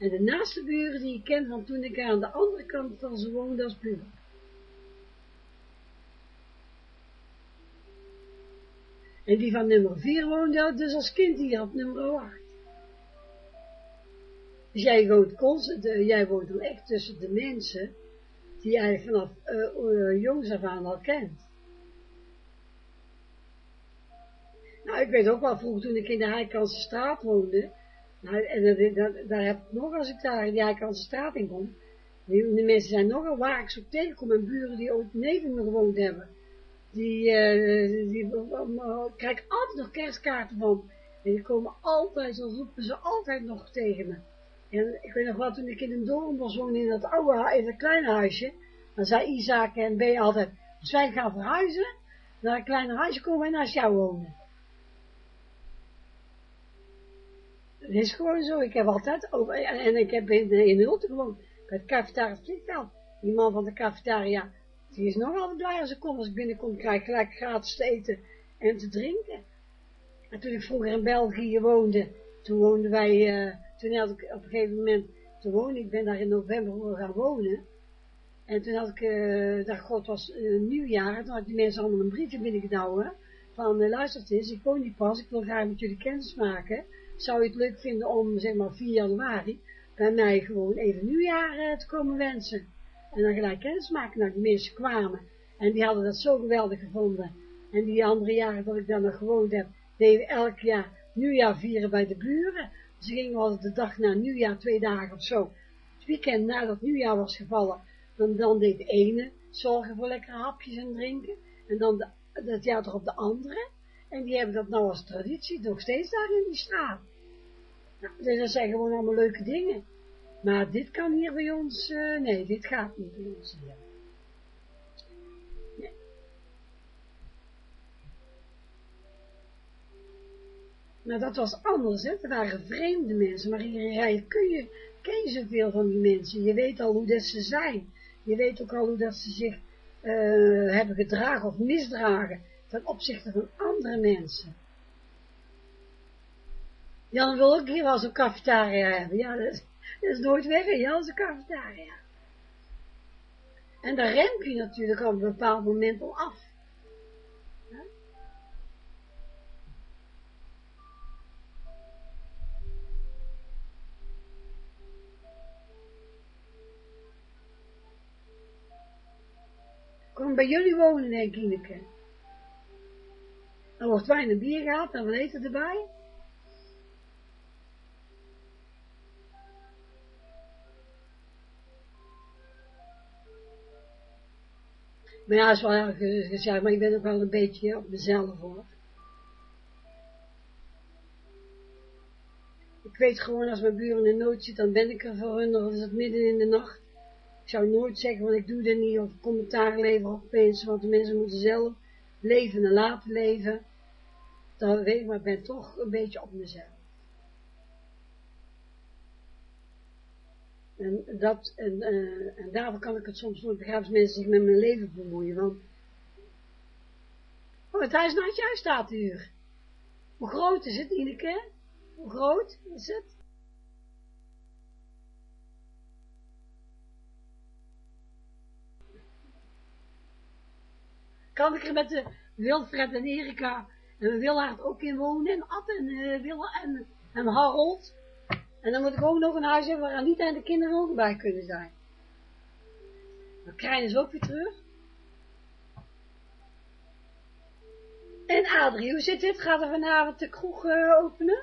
En de naaste buren die ik ken van toen ik aan de andere kant van ze woonde als buur. En die van nummer 4 woonde dus als kind hier op nummer 8. Dus jij woont, constant, uh, jij woont dan echt tussen de mensen die jij vanaf uh, jongs af aan al kent. Nou, ik weet ook wel vroeger toen ik in de Heikanse straat woonde, nou, en dat, daar heb ik nog, als ik daar in Heikanse straat in kom, de mensen zijn nogal waar ik zo tegenkom, mijn buren die ook neven me gewoond hebben, die, uh, die uh, krijg altijd nog kerstkaarten van, en die komen altijd, zo roepen ze altijd nog tegen me. En ik weet nog wel, toen ik in een doornbos woonde, in dat oude, in dat kleine huisje, dan zei Isaac en B altijd, als wij gaan verhuizen, naar een kleiner huisje komen en naast jou wonen. Het is gewoon zo, ik heb altijd, over, en, ik heb in, in Rutte gewoond, bij het cafetaria vliegveld. Die man van de cafetaria, die is nog altijd blij als ik kom, als ik binnenkom, krijg ik gelijk gratis te eten en te drinken. En toen ik vroeger in België woonde, toen woonden wij, uh, toen had ik op een gegeven moment te wonen, ik ben daar in november gaan wonen, en toen had ik, uh, dacht god, was nieuwjaar, en toen had die mensen allemaal een briefje binnengedouwen, van, luister eens, ik woon niet pas, ik wil graag met jullie kennis maken, zou je het leuk vinden om, zeg maar, 4 januari, bij mij gewoon even nieuwjaar te komen wensen, en dan gelijk kennis maken, nou, die mensen kwamen, en die hadden dat zo geweldig gevonden, en die andere jaren dat ik daar nog gewoond heb, deden elk jaar nieuwjaar vieren bij de buren, ze gingen wel de dag na nieuwjaar, twee dagen of zo, het weekend nadat nieuwjaar was gevallen, dan, dan deed de ene zorgen voor lekkere hapjes en drinken, en dan de, dat jaar toch op de andere, en die hebben dat nou als traditie nog steeds daar in die straat. Dus dat zijn gewoon allemaal leuke dingen. Maar dit kan hier bij ons, uh, nee, dit gaat niet bij ons hier. Nou, dat was anders, hè. Er waren vreemde mensen, maar hier in Rijen kun je, ken je zoveel van die mensen. Je weet al hoe dat ze zijn. Je weet ook al hoe dat ze zich uh, hebben gedragen of misdragen ten opzichte van andere mensen. Jan wil ook hier wel zo'n cafetaria hebben. Ja, dat is, nooit weg Jan zijn cafetaria. En daar rem je natuurlijk op een bepaald moment al af. Kom bij jullie wonen, denk ik. Er wordt wijn en bier gehad en wat eten erbij. Maar ja, is wel erg gezegd, maar ik ben ook wel een beetje op mezelf hoor. Ik weet gewoon, als mijn buren in nood zit, dan ben ik er voor hun, of is het midden in de nacht. Ik zou nooit zeggen, want ik doe dat niet, of commentaar leveren op mensen, want de mensen moeten zelf leven en laten leven. Dan weet ik, maar ik ben toch een beetje op mezelf. En, dat, en, uh, en daarvoor kan ik het soms nooit begrijpen mensen zich met mijn leven bemoeien, want... Oh, het huis naast jou staat hier. Hoe groot is het, Ineke? Hoe groot is het? Kan ik er met de Wilfred en Erika en Willard ook in wonen, en Ad en, uh, en, en Harold... En dan moet ik ook nog een huis hebben waar Anita en de kinderen ook bij kunnen zijn. Dan krijgen ze ook weer terug. En Adrie, hoe zit dit? Gaat er vanavond de kroeg uh, openen?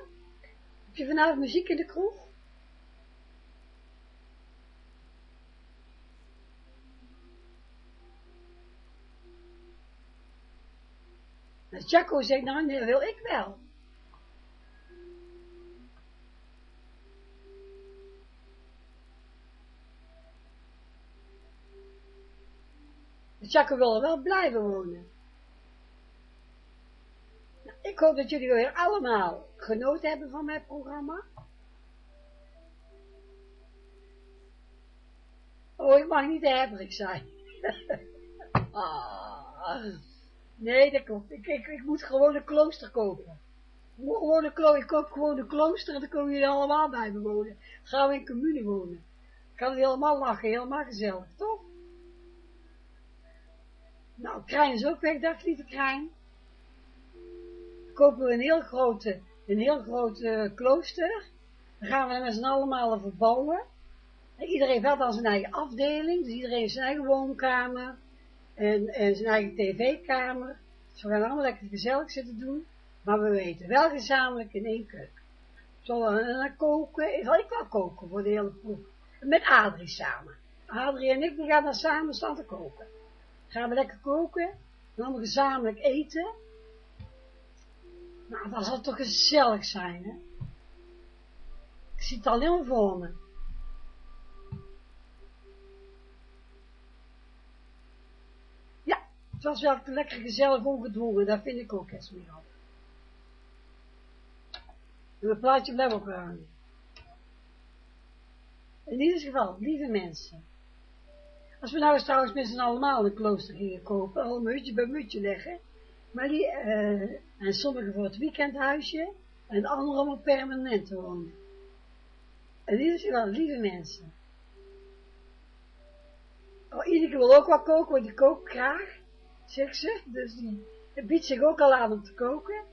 Heb je vanavond muziek in de kroeg? Nou, Jacco zegt, nou, nee, wil ik wel. Jacques wil er wel blijven wonen. Nou, ik hoop dat jullie weer allemaal genoten hebben van mijn programma. Oh, ik mag niet hebberig zijn. <laughs> ah, nee, dat klopt. Ik, ik, ik moet gewoon een klooster kopen. Ik, gewoon een ik koop gewoon een klooster en dan komen jullie allemaal bij me wonen. Gaan we in commune wonen. Kan het helemaal lachen, helemaal gezellig, toch? Nou, Krijn is ook weg, dag lieve Krijn. Kopen we een heel grote, een heel grote klooster. Dan gaan we met z'n allemaal verbouwen. Iedereen wel dan zijn eigen afdeling, dus iedereen heeft zijn eigen woonkamer en, en zijn eigen tv-kamer. Dus we gaan allemaal lekker gezellig zitten doen, maar we weten wel gezamenlijk in één keuken. Zullen we dan koken? Ik wel koken voor de hele ploeg? Met Adrie samen. Adrie en ik, we gaan dan samen staan te koken. Gaan we lekker koken, dan gezamenlijk eten. Nou, dat zal toch gezellig zijn, hè? Ik zie het al voor me. Het was wel lekker gezellig ongedwongen, dat vind ik ook, Esmeralda. En mijn plaatje blijft hangen. In ieder geval, lieve mensen. Als we nou eens trouwens met z'n allemaal een klooster gingen kopen, al mutje bij mutje leggen, maar die, uh, en sommigen voor het weekendhuisje, en anderen om permanent te wonen. In ieder geval, lieve mensen. Oh, wil ook wat koken, want die kookt graag zeg ze, dus die biedt zich ook al aan om te koken.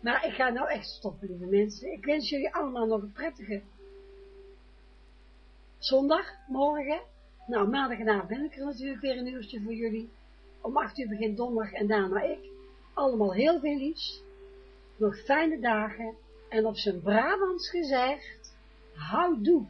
Maar ik ga nou echt stoppen, lieve mensen. Ik wens jullie allemaal nog een prettige zondag, morgen. Nou, maandagavond ben ik er natuurlijk weer een uurtje voor jullie. Om acht uur begint donderdag en daarna ik. Allemaal heel veel liefs. Nog fijne dagen. En op zijn Brabants gezegd, houdoe.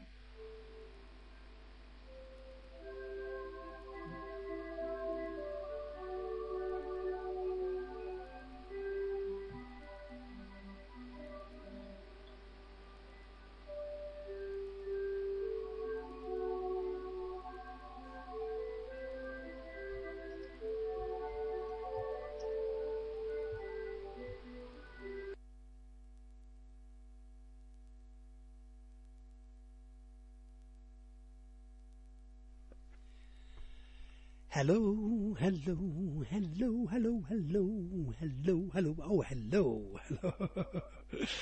هلو هلو هلو هلو هلو هلو هلو أو هلو هلو. <laughs>